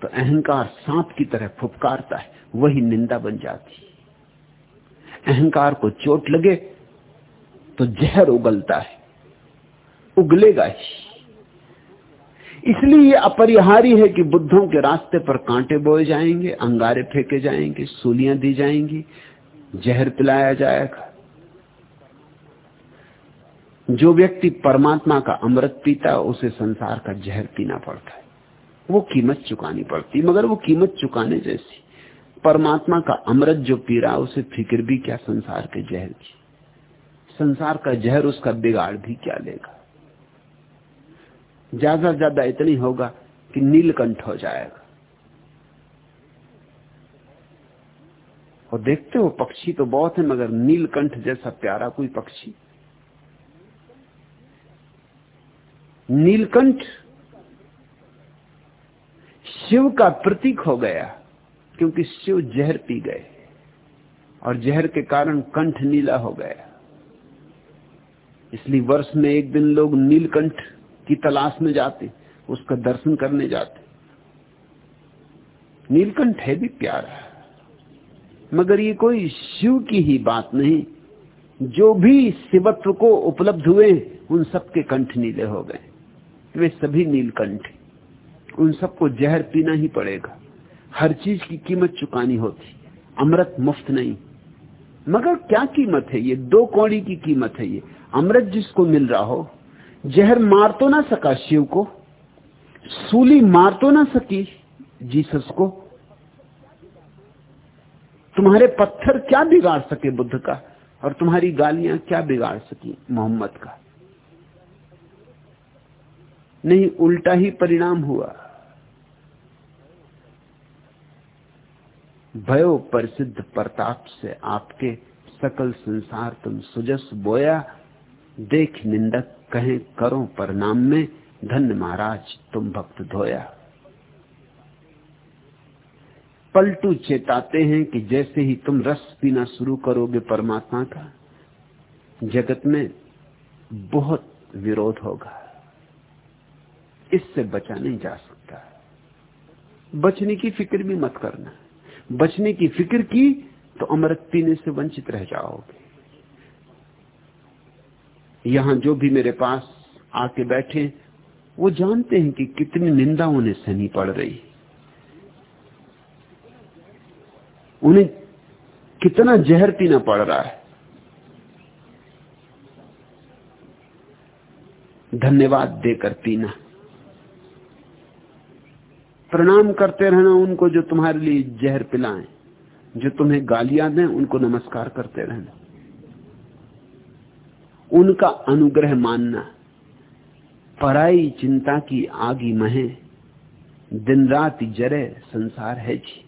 तो अहंकार सांप की तरह फुपकारता है, वही निंदा बन जाती अहंकार को चोट लगे तो जहर उगलता है, उगलेगा ही। इसलिए यह अपरिहार्य है कि बुद्धों के रास्ते पर कांटे बोए जाएँगे, अंगारे फेंके जाएँगे, सूलियाँ दी जाएँगी, जहर पिलाया जाएगा। जो व्यक्ति परमात्मा का अमृत पीता उसे संसार का जहर पीना पड़ता है। वो कीमत चुकानी पड़ती, मगर वो कीमत चुकाने जैसी। परमात्मा का अमृत जो पी रहा उसे फ़िक्र भी क्या संसार के जहर की? संसार का जहर उसका बिगाड़ भी क्या लेगा? ज़्यादा ज़्यादा इतनी होगा कि नीलकंठ हो जाएगा। और देखते हो, पक्षी तो बहुत है, मगर नीलकंठ जैसा प्यारा कोई पक्षी? नीलकंठ शिव का प्रतीक हो गया। क्योंकि शिव जहर पी गए और जहर के कारण कंठ नीला हो गया। इसलिए वर्ष में एक दिन लोग नीलकंठ की तलाश में जाते, उसका दर्शन करने जाते। नीलकंठ है भी प्यारा, मगर ये कोई शिव की ही बात नहीं। जो भी शिवत्व को उपलब्ध हुए, उन सबके कंठ नीले हो गए। वे सभी नीलकंठ उन सबको जहर पीना ही पड़ेगा। हर चीज़ की कीमत चुकानी होती। अमृत मुफ़्त नहीं। मगर क्या कीमत है ये? दो कौड़ी की कीमत है ये। अमृत जिसको मिल रहा हो। जहर मार तो ना सका शिव को। सूली मार तो ना सकी जीसस को। तुम्हारे पत्थर क्या बिगाड़ सके बुद्ध का? और तुम्हारी गालियाँ क्या बिगाड़ सकी मोहम्मद का? नहीं, उल्टा ही परिणाम हुआ। भयो प्रसिद्ध प्रताप से आपके सकल संसार तुम सुजस बोया। देख निंदक, कहें करो प्रणाम में धन्य महाराज तुम भक्त धोया। पलटू चेताते हैं कि जैसे ही तुम रस पीना शुरू करोगे परमात्मा का, जगत में बहुत विरोध होगा। इससे बचा नहीं जा सकता। बचने की फ़िक्र भी मत करना। बचने की फ़िक्र की तो अमृत पीने से वंचित रह जाओगे। यहाँ जो भी मेरे पास आके बैठे, वो जानते हैं कि कितनी निंदा उन्हें सहनी पड़ रही। उन्हें कितना जहर पीना पड़ रहा है। धन्यवाद देकर पीना। प्रणाम करते रहना उनको जो तुम्हारे लिए जहर पिलाएँ, जो तुम्हें गालियाँ दें, उनको नमस्कार करते रहना। उनका अनुग्रह मानना, पराई चिंता की आगी महे दिन रात जरे संसार है जी।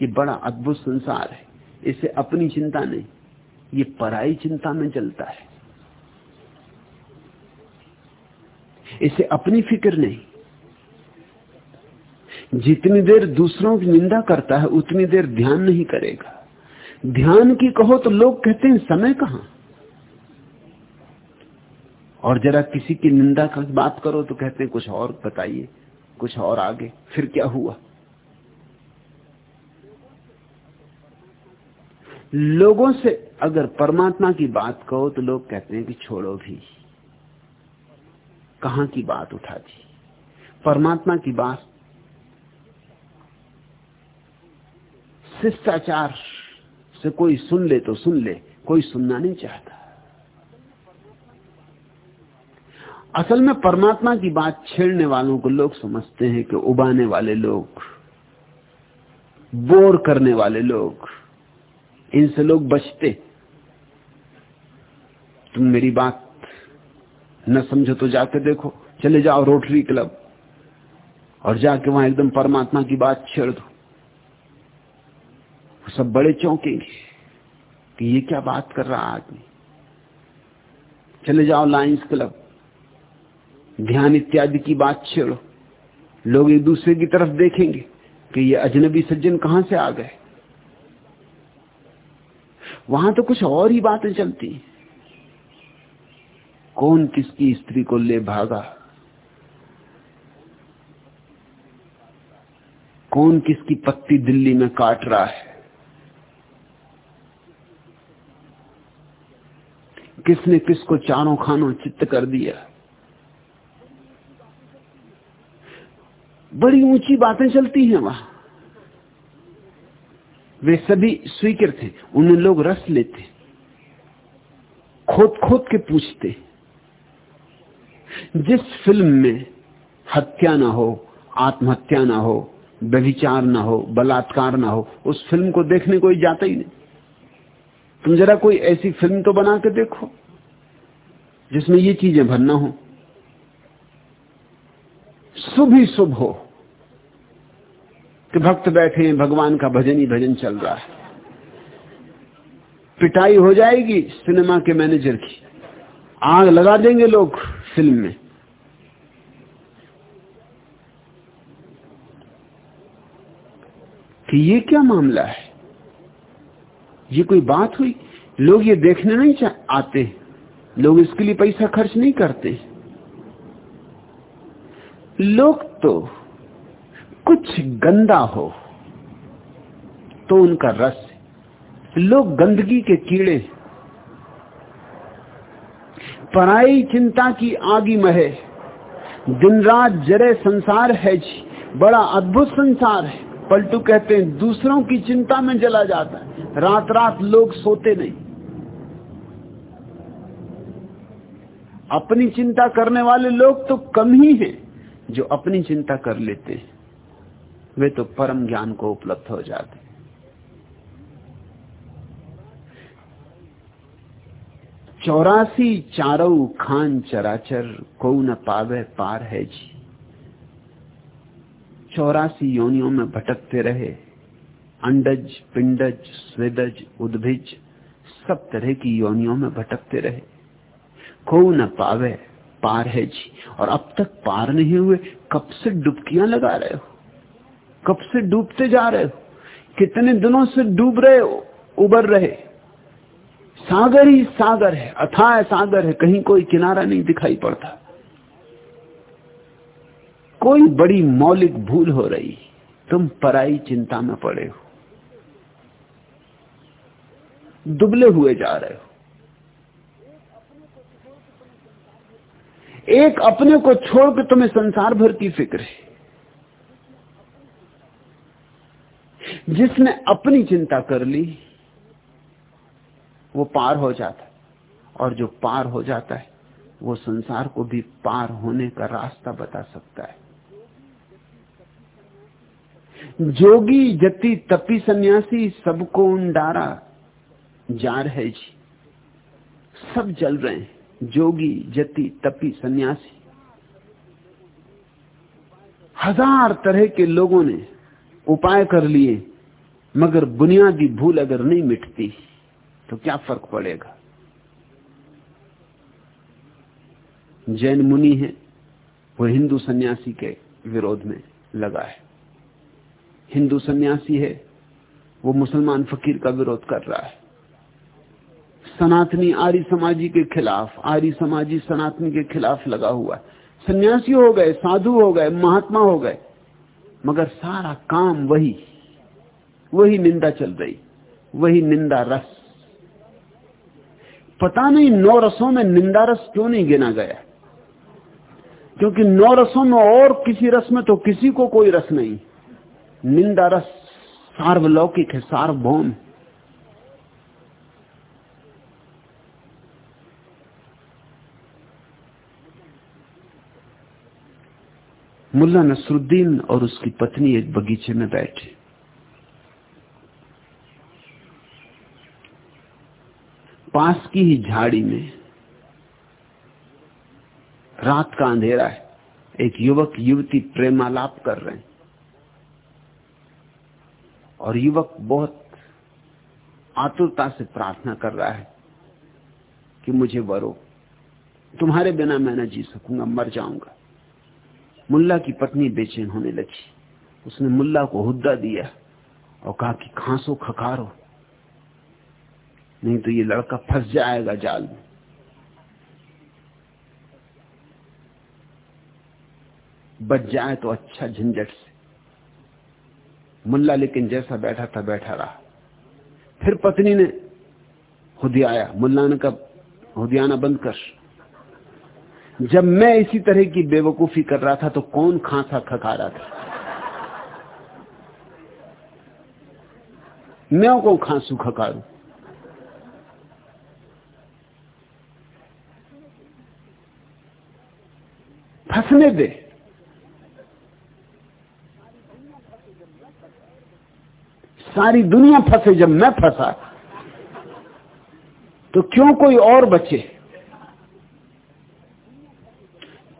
ये बड़ा अद्भुत संसार है। इसे अपनी चिंता नहीं, ये पराई चिंता में चलता है। इसे अपनी फ़िक्र नहीं जितनी देर दूसरों की निंदा करता है, उतनी देर ध्यान नहीं करेगा। ध्यान की कहो तो लोग कहते हैं, समय कहाँ? और जरा किसी की निंदा का बात करो तो कहते हैं, कुछ और बताइए, कुछ और आगे, फिर क्या हुआ? लोगों से अगर परमात्मा की बात कहो तो लोग कहते हैं कि छोड़ो भी। कहाँ की बात उठा दी? परमात्मा की बात शिष्टाचार से कोई सुन ले तो सुन ले, कोई सुनना नहीं चाहता। असल में परमात्मा की बात छेड़ने वालों को लोग समझते हैं कि उबाने वाले लोग, बोर करने वाले लोग, इनसे लोग बचते। तुम मेरी बात न समझो तो जाके देखो, चले जाओ रोटरी क्लब और जाके वहाँ एकदम परमात्मा की बात छेड़ दो। सब बड़े चौंकेंगे कि ये क्या बात कर रहा आदमी? चले जाओ लाइंस क्लब ध्यान इत्यादि की बात छेड़ो। लोग एक दूसरे की तरफ़ देखेंगे कि ये अजनबी सज्जन कहाँ से आ गए। वहाँ तो कुछ और ही बातें चलती कौन किसकी स्त्री को ले भागा? कौन किसकी पत्ती दिल्ली में काट रहा है? किसने किसको चारों खानों चित्त कर दिया? बड़ी ऊँची बातें चलती हैं वहाँ। वे सभी स्वीकृत थे उन्हें लोग रस लेते खोद खोद के पूछते जिस फ़िल्म में हत्या ना हो, आत्महत्या ना हो, व्यभिचार ना हो, बलात्कार ना हो, उस फ़िल्म को देखने कोई जाता ही नहीं। तुम जरा कोई ऐसी फ़िल्म तो बना के देखो, जिसमें ये चीज़ें भरना हो। शुभ ही शुभ हो, कि भक्त बैठे हैं, भगवान का भजन ही भजन चल रहा है। पिटाई हो जाएगी, सिनेमा के मैनेजर की। आग लगा देंगे लोग फ़िल्म में। कि ये क्या मामला है? ये कोई बात हुई? लोग ये देखने नहीं आते लोग इसके लिए पैसा खर्च नहीं करते लोग तो कुछ गंदा हो तो उनका रस लोग गंदगी के कीड़े पराई चिंता की आगी महे। दिन रात जरे संसार है जी। बड़ा अद्भुत संसार है। पलटू कहते हैं, दूसरों की चिंता में जला जाता है। रात रात लोग सोते नहीं। अपनी चिंता करने वाले लोग तो कम ही हैं जो अपनी चिंता कर लेते हैं। वे तो परम ज्ञान को उपलब्ध हो जाते चौरासी चारऊ खान चराचर को न पावे पार है जी। चौरासी योनियों में भटकते रहे। अंडज, पिंडज, स्वेदज, उद्भिज, सब तरह की योनियों में भटकते रहे। को न पावे, पार है जी। और अब तक पार नहीं हुए, कब से डुबकियाँ लगा रहे हो? कब से डूबते जा रहे हो? कितने दिनों से डूब रहे हो? उबर रहे। सागर ही सागर है, अथाह सागर है, कहीं कोई किनारा नहीं दिखाई पड़ता। कोई बड़ी मौलिक भूल हो रही, तुम पराई चिंता में पड़े हो। दुबले हुए जा रहे हो। एक अपने को छोड़कर तुम्हें संसार भर की फ़िक्र है। जिसने अपनी चिंता कर ली, वो पार हो जाता है। और जो पार हो जाता है, वो संसार को भी पार होने का रास्ता बता सकता है। जोगी जति तपी सन्यासी सबको उंडारा जार है जी। सब जल रहे हैं। जोगी जति तपी सन्यासी। हज़ार तरह के लोगों ने उपाय कर लिए, मगर बुनियादी भूल अगर नहीं मिटती तो क्या फ़र्क पड़ेगा? जैन मुनि है, वो हिंदू सन्यासी के विरोध में लगा है। हिंदू सन्यासी है, वो मुसलमान फकीर का विरोध कर रहा है। सनातनी आर्य समाजी के खिलाफ, आर्य समाजी सनातनी के खिलाफ लगा हुआ सन्यासी हो गए, साधु हो गए, महात्मा हो गए, मगर सारा काम वही वही निंदा चल रही, वही निंदा रस। पता नहीं नौ रसों में निंदा रस क्यों नहीं गिना गया? क्योंकि नौ रसों में और किसी रस में तो किसी को कोई रस नहीं। निंदा रस, सार्वलौकिक है, सार्वभौम। मुल्ला नसरुद्दीन और उसकी पत्नी एक बगीचे में बैठे। पास की ही झाड़ी में रात का अंधेरा है। एक युवक युवती प्रेमालाप कर रहे हैं। और युवक बहुत आतुरता से प्रार्थना कर रहा है कि मुझे वरो। तुम्हारे बिना मैं न जी सकूँगा, मर जाऊँगा। मुल्ला की पत्नी बेचैन होने लगी। उसने मुल्ला को हुद्दा दिया और कहा कि खांसो, खकारो। नहीं तो ये लड़का फंस जाएगा जाल में। बच जाए तो अच्छा झंझट से। मुल्ला लेकिन जैसा बैठा था बैठा रहा। फिर पत्नी ने हुदियाया। मुल्ला ने कब हुदियाना बंद कर। जब मैं इसी तरह की बेवकूफ़ी कर रहा था तो कौन खांसा खखा रहा था? मैं को खांसू खकारू फंसने दे। सारी दुनिया फंसे जब मैं फंसा तो क्यों कोई और बचे?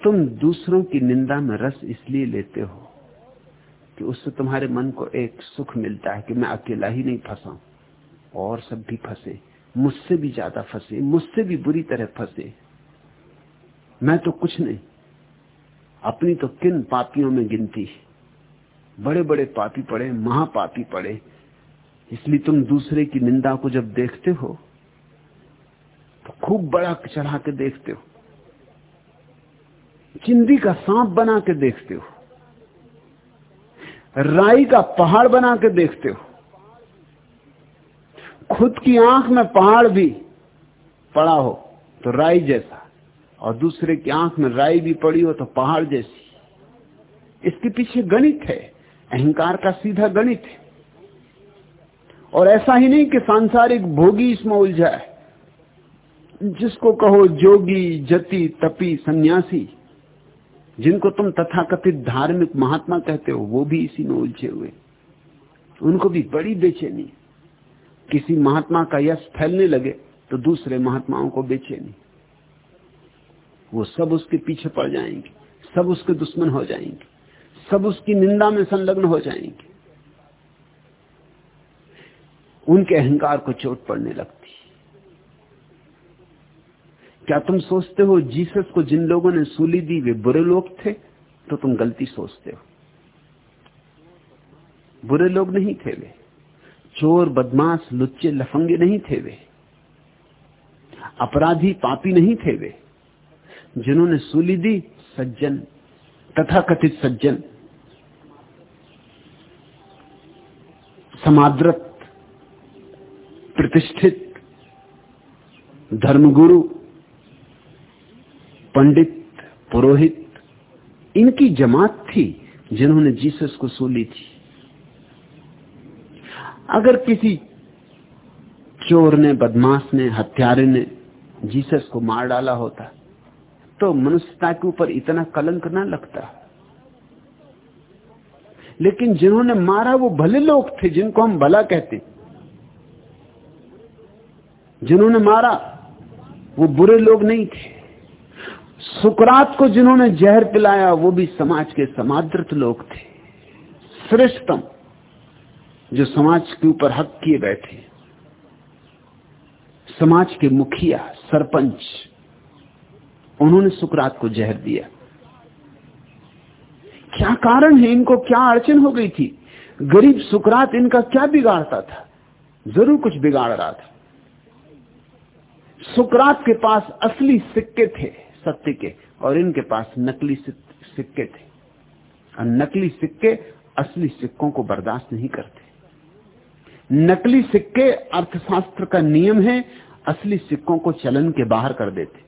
तुम दूसरों की निंदा में रस इसलिए लेते हो कि उससे तुम्हारे मन को एक सुख मिलता है कि मैं अकेला ही नहीं फंसा और सब भी फंसे, मुझसे भी ज़्यादा फंसे, मुझसे भी बुरी तरह फंसे। मैं तो कुछ नहीं, अपनी तो किन पापियों में गिनती? बड़े बड़े पापी पड़े, महापापी पड़े इसलिए तुम दूसरे की निंदा को जब देखते हो तो खूब बड़ा चढ़ा के देखते हो। चिंदी का सांप बना के देखते हो। राई का पहाड़ बना के देखते हो। खुद की आँख में पहाड़ भी पड़ा हो तो राई जैसा, और दूसरे की आँख में राई भी पड़ी हो तो पहाड़ जैसी। इसके पीछे गणित है। अहंकार का सीधा गणित है। और ऐसा ही नहीं कि सांसारिक भोगी इसमें उलझा है। जिसको कहो जोगी, जति, तपी, सन्यासी, जिनको तुम तथाकथित धार्मिक महात्मा कहते हो, वो भी इसी में उलझे हुए। उनको भी बड़ी बेचैनी। किसी महात्मा का यश फैलने लगे तो दूसरे महात्माओं को बेचैनी। वो सब उसके पीछे पड़ जाएँगे, सब उसके दुश्मन हो जाएँगे, सब उसकी निंदा में संलग्न हो जाएँगे। उनके अहंकार को चोट पड़ने लगती क्या तुम सोचते हो जीसस को जिन लोगों ने सूली दी वे बुरे लोग थे? तो तुम गलती सोचते हो। बुरे लोग नहीं थे वे। चोर, बदमाश, लुच्चे, लफंगे नहीं थे वे। अपराधी, पापी नहीं थे वे। जिन्होंने सूली दी, सज्जन तथा कथित सज्जन, समाद्रत प्रतिष्ठित धर्मगुरु, पंडित, पुरोहित, इनकी जमात थी जिन्होंने जीसस को सूली थी। अगर किसी चोर ने, बदमाश ने हत्यारे ने जीसस को मार डाला होता तो मनुष्यता के ऊपर इतना कलंक ना लगता। लेकिन जिन्होंने मारा, वो भले लोग थे जिनको हम भला कहते। जिन्होंने मारा, वो बुरे लोग नहीं थे। सुकरात को जिन्होंने जहर पिलाया, वो भी समाज के समादृत लोग थे। श्रेष्ठतम, जो समाज के ऊपर हक किए बैठे। समाज के मुखिया, सरपंच, उन्होंने सुकरात को जहर दिया। क्या कारण है? इनको क्या अड़चन हो गई थी? गरीब सुकरात इनका क्या बिगाड़ता था? ज़रूर कुछ बिगाड़ रहा था। सुकरात के पास असली सिक्के थे, सत्य के, और इनके पास नकली सिक्के थे। और नकली सिक्के असली सिक्कों को बर्दाश्त नहीं करते। नकली सिक्के अर्थशास्त्र का नियम है, असली सिक्कों को चलन के बाहर कर देते।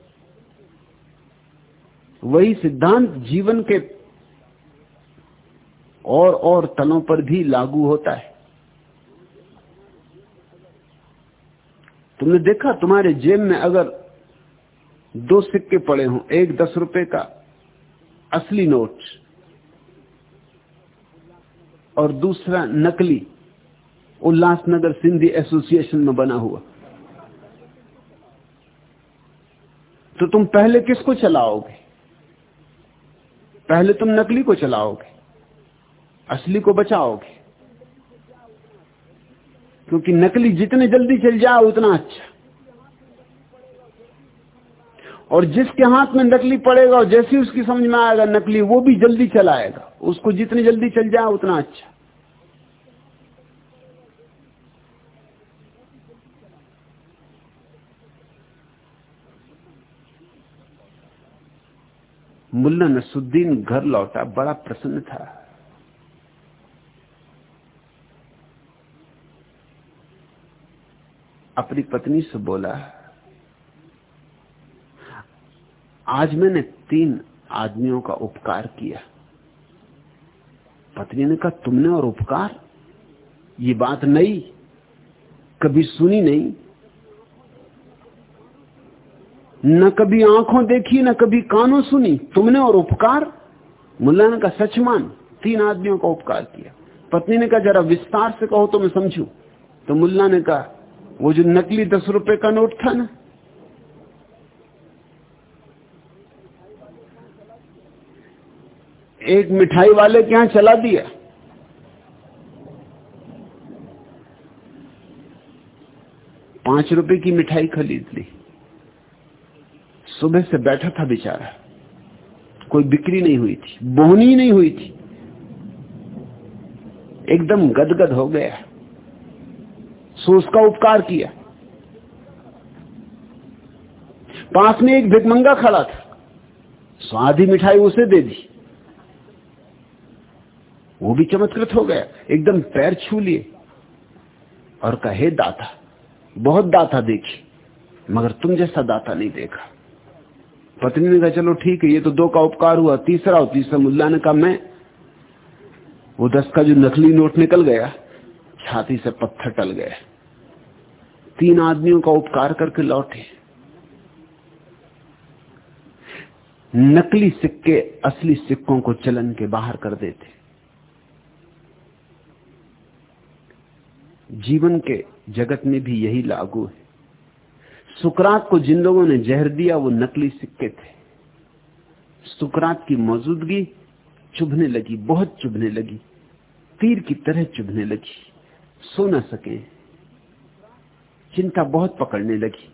वही सिद्धांत जीवन के और और तलों पर भी लागू होता है। तुमने देखा तुम्हारे जेब में अगर दो सिक्के पड़े हों, एक दस रुपए का असली नोट और दूसरा नकली उल्लासनगर सिंधी एसोसिएशन में बना हुआ। तो तुम पहले किसको चलाओगे? पहले तुम नकली को चलाओगे, असली को बचाओगे। क्योंकि नकली जितने जल्दी चल जाए, उतना अच्छा। और जिसके हाथ में नकली पड़ेगा, और जैसे उसकी समझ में आएगा नकली, वो भी जल्दी चलाएगा उसको जितनी जल्दी चल जाए, उतना अच्छा। मुल्ला नसुद्दीन घर लौटा, बड़ा प्रसन्न था। अपनी पत्नी से बोला, आज मैंने तीन आदमियों का उपकार किया। पत्नी ने कहा, तुमने और उपकार? ये बात नई, कभी सुनी नहीं। न कभी आँखों देखी, न कभी कानों सुनी। तुमने और उपकार? मुल्ला ने कहा, सच मान, तीन आदमियों का उपकार किया। पत्नी ने कहा, जरा विस्तार से कहो तो मैं समझू। तो मुल्ला ने कहा वो जो नकली दस रुपए का नोट था ना, एक मिठाई वाले के यहाँ चला दिया। पाँच रुपए की मिठाई खरीद ली। सुबह से बैठा था बेचारा। कोई बिक्री नहीं हुई थी, बोहनी नहीं हुई थी। एकदम गदगद हो गया। सो उसका उपकार किया। पास में एक भिकमंगा खड़ा था। सो आधी मिठाई उसे दे दी। वो भी चमत्कृत हो गया। एकदम पैर छू लिए। और कहे, दाता, बहुत दाता देखी, मगर तुम जैसा दाता नहीं देखा। पत्नी ने कहा, चलो ठीक है, ये तो दो का उपकार हुआ, तीसरा और तीसरा मुल्ला ने कहा, मैं वो दस का जो नकली नोट निकल गया, छाती से पत्थर टल गया। तीन आदमियों का उपकार करके लौटे। नकली सिक्के असली सिक्कों को चलन के बाहर कर देते। जीवन के जगत में भी यही लागू है। सुकरात को जिन लोगों ने जहर दिया, वो नकली सिक्के थे। सुकरात की मौजूदगी चुभने लगी, बहुत चुभने लगी। तीर की तरह चुभने लगी। सो न सके। चिंता बहुत पकड़ने लगी।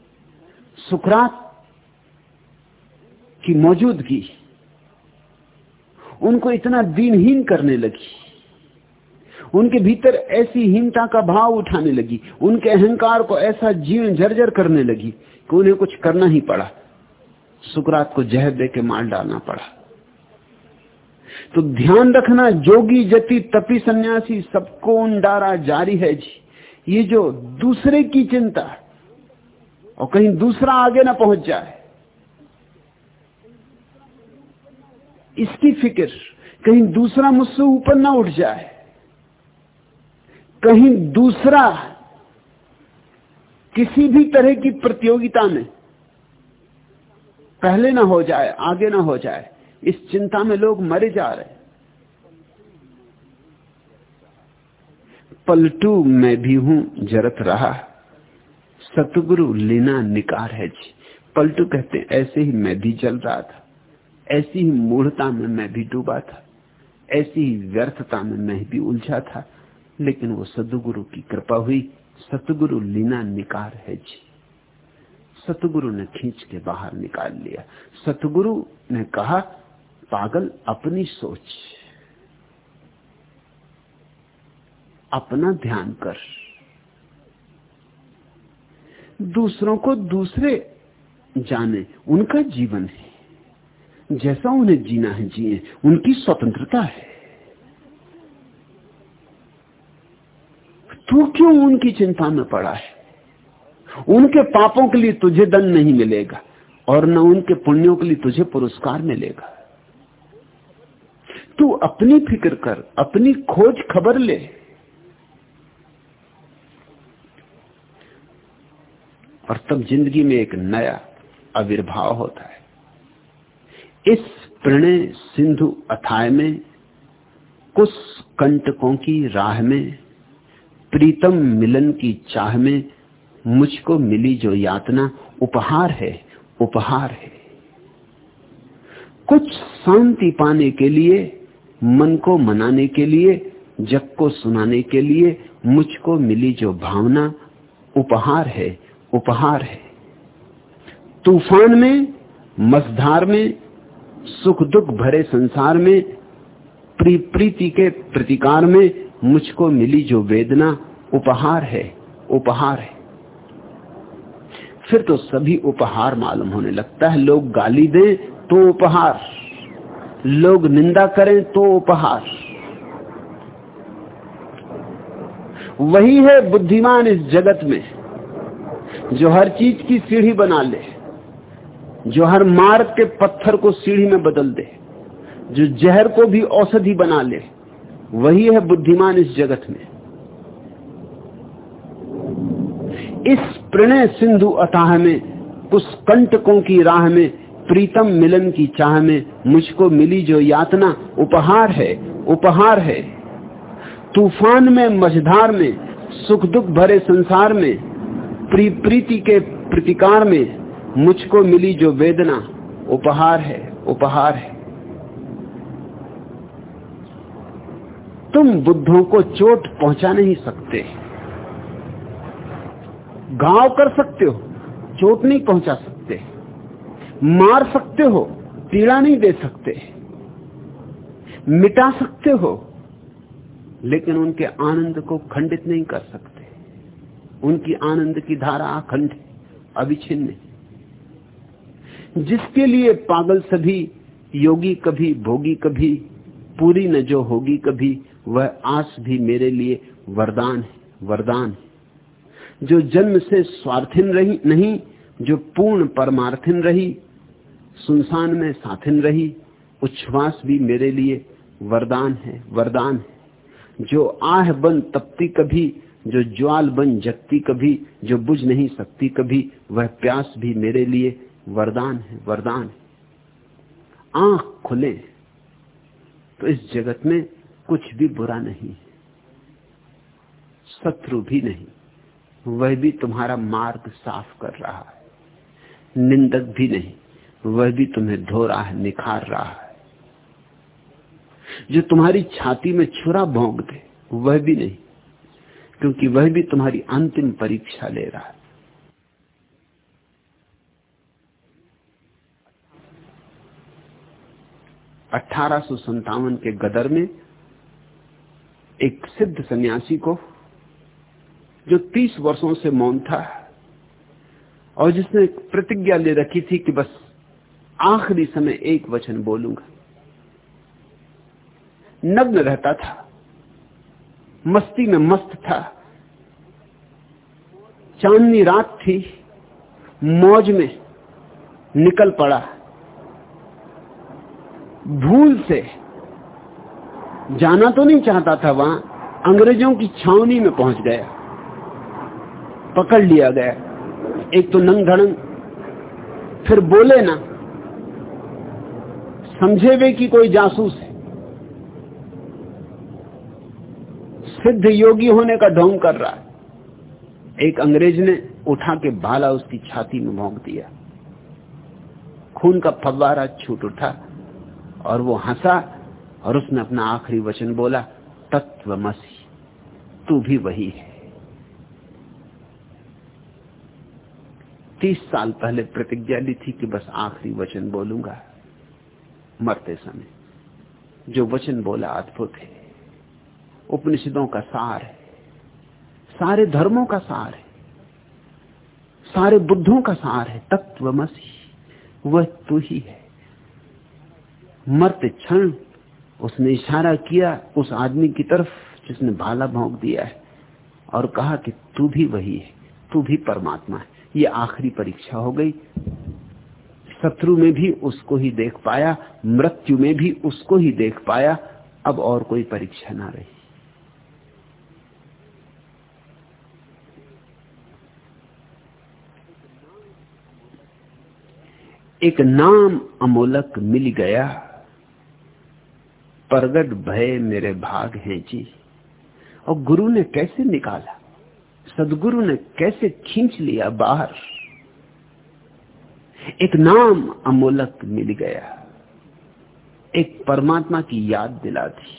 सुकरात की मौजूदगी, उनको इतना दीनहीन करने लगी। उनके भीतर ऐसी हीनता का भाव उठाने लगी। उनके अहंकार को ऐसा जीवन जर्जर करने लगी कि उन्हें कुछ करना ही पड़ा। सुकरात को जहर दे के मार डालना पड़ा। तो ध्यान रखना, जोगी जति तपी सन्यासी, सबको उन डारा जारी है जी। ये जो दूसरे की चिंता और कहीं दूसरा आगे ना पहुँच जाए, इसकी फ़िक्र कहीं दूसरा मुझसे ऊपर ना उठ जाए, कहीं दूसरा किसी भी तरह की प्रतियोगिता में पहले ना हो जाए, आगे ना हो जाए, इस चिंता में लोग मरे जा रहे पलटू मैं भी हूँ, जरत रहा। सतगुरु लीना निकार है जी। पलटू कहते, ऐसे ही मैं भी जल रहा था। ऐसी ही मूढ़ता में मैं भी डूबा था। ऐसी ही व्यर्थता में मैं भी उलझा था। लेकिन वो सदगुरु की कृपा हुई। सतगुरु लीना निकार है जी। सतगुरु ने खींच के बाहर निकाल लिया। सतगुरु ने कहा, पागल, अपनी सोच। अपना ध्यान कर। दूसरों को दूसरे जाने, उनका जीवन है। जैसा उन्हें जीना है, जिए। उनकी स्वतंत्रता है। तू क्यों उनकी चिंता में पड़ा है? उनके पापों के लिए तुझे दंड नहीं मिलेगा, और न उनके पुण्यों के लिए तुझे पुरस्कार मिलेगा। तू अपनी फ़िक्र कर, अपनी खोज खबर ले। और तब ज़िंदगी में एक नया आविर्भाव होता है। इस प्रणय सिंधु अथाय में कुछ कंटकों की राह में, प्रीतम मिलन की चाह में मुझको मिली जो यातना, उपहार है उपहार है। कुछ शांति पाने के लिए, मन को मनाने के लिए, जग को सुनाने के लिए मुझको मिली जो भावना, उपहार है उपहार है। तूफ़ान में, मझधार में, सुख दुख भरे संसार में प्री प्रीति के प्रतिकार में मुझको मिली जो वेदना, उपहार है उपहार है। फिर तो सभी उपहार मालूम होने लगता है। लोग गाली दें तो उपहार, लोग निंदा करें तो उपहार। वही है बुद्धिमान इस जगत में। जो हर चीज़ की सीढ़ी बना ले, जो हर मार्ग के पत्थर को सीढ़ी में बदल दे, जो जहर को भी औषधि बना ले, वही है बुद्धिमान इस जगत में। इस प्रणय सिंधु अताह में कुछ कंटकों की राह में, प्रीतम मिलन की चाह में मुझको मिली जो यातना, उपहार है उपहार है। तूफ़ान में, मझधार में, सुख दुख भरे संसार में प्री प्रीति के प्रतिकार में मुझको मिली जो वेदना, उपहार है उपहार है। तुम बुद्धों को चोट पहुँचा नहीं सकते। गाँव कर सकते हो, चोट नहीं पहुँचा सकते। मार सकते हो, पीड़ा नहीं दे सकते। मिटा सकते हो, लेकिन उनके आनंद को खंडित नहीं कर सकते। उनकी आनंद की धारा अखंड अविच्छिन्न जिसके लिए पागल सभी, योगी कभी, भोगी कभी, पूरी न जो होगी कभी, वह आस भी मेरे लिए वरदान है वरदान है। जो जन्म से स्वार्थिन रही, नहीं, जो पूर्ण परमार्थिन रही, सुनसान में साथिन रही, उच्छ्वास भी मेरे लिए वरदान है वरदान है। जो आह बन तपती कभी जो ज्वाल बन जगती कभी, जो बुझ नहीं सकती कभी, वह प्यास भी मेरे लिए वरदान है वरदान है। आँख खुले तो इस जगत में कुछ भी बुरा नहीं है। शत्रु भी नहीं, वह भी तुम्हारा मार्ग साफ़ कर रहा है। निंदक भी नहीं, वह भी तुम्हें धो रहा है, निखार रहा है। जो तुम्हारी छाती में छुरा भोंग दे, वह भी नहीं। क्योंकि वह भी तुम्हारी अंतिम परीक्षा ले रहा है। अठारह के गदर में एक सिद्ध सन्यासी को, जो तीस वर्षों से मौन था, और जिसने प्रतिज्ञा ले रखी थी कि बस आखिरी समय एक वचन बोलूँगा। नग्न रहता था। मस्ती में मस्त था। चांदनी रात थी, मौज में निकल पड़ा। भूल से जाना तो नहीं चाहता था वहाँ, अंग्रेज़ों की छावनी में पहुँच गया। पकड़ लिया गया। एक तो नंग धड़ंग फिर बोले ना समझे वे कि कोई जासूस है सिद्ध योगी होने का ढोंग कर रहा है। एक अंग्रेज़ ने उठा के भाला उसकी छाती में भोंक दिया। खून का फव्वारा छूट उठा और वो हंसा और उसने अपना आखिरी वचन बोला, तत्व तू भी वही है। तीस साल पहले प्रतिज्ञा ली थी कि बस आखिरी वचन बोलूँगा। मरते समय जो वचन बोला अद्भुत है। उपनिषदों का सार है। सारे धर्मों का सार है। सारे बुद्धों का सार है। तत्वमसी वह तू ही है। मरते क्षण, उसने इशारा किया उस आदमी की तरफ़, जिसने भाला भोंक दिया है, और कहा कि तू भी वही है, तू भी परमात्मा है। ये आखिरी परीक्षा हो गई। शत्रु में भी उसको ही देख पाया, मृत्यु में भी उसको ही देख पाया। अब और कोई परीक्षा ना रही। एक नाम अमोलक मिल गया। प्रगट भय मेरे भाग हैं जी। और गुरु ने कैसे निकाला? सदगुरु ने कैसे खींच लिया बाहर? एक नाम अमोलक मिल गया। एक परमात्मा की याद दिला दी।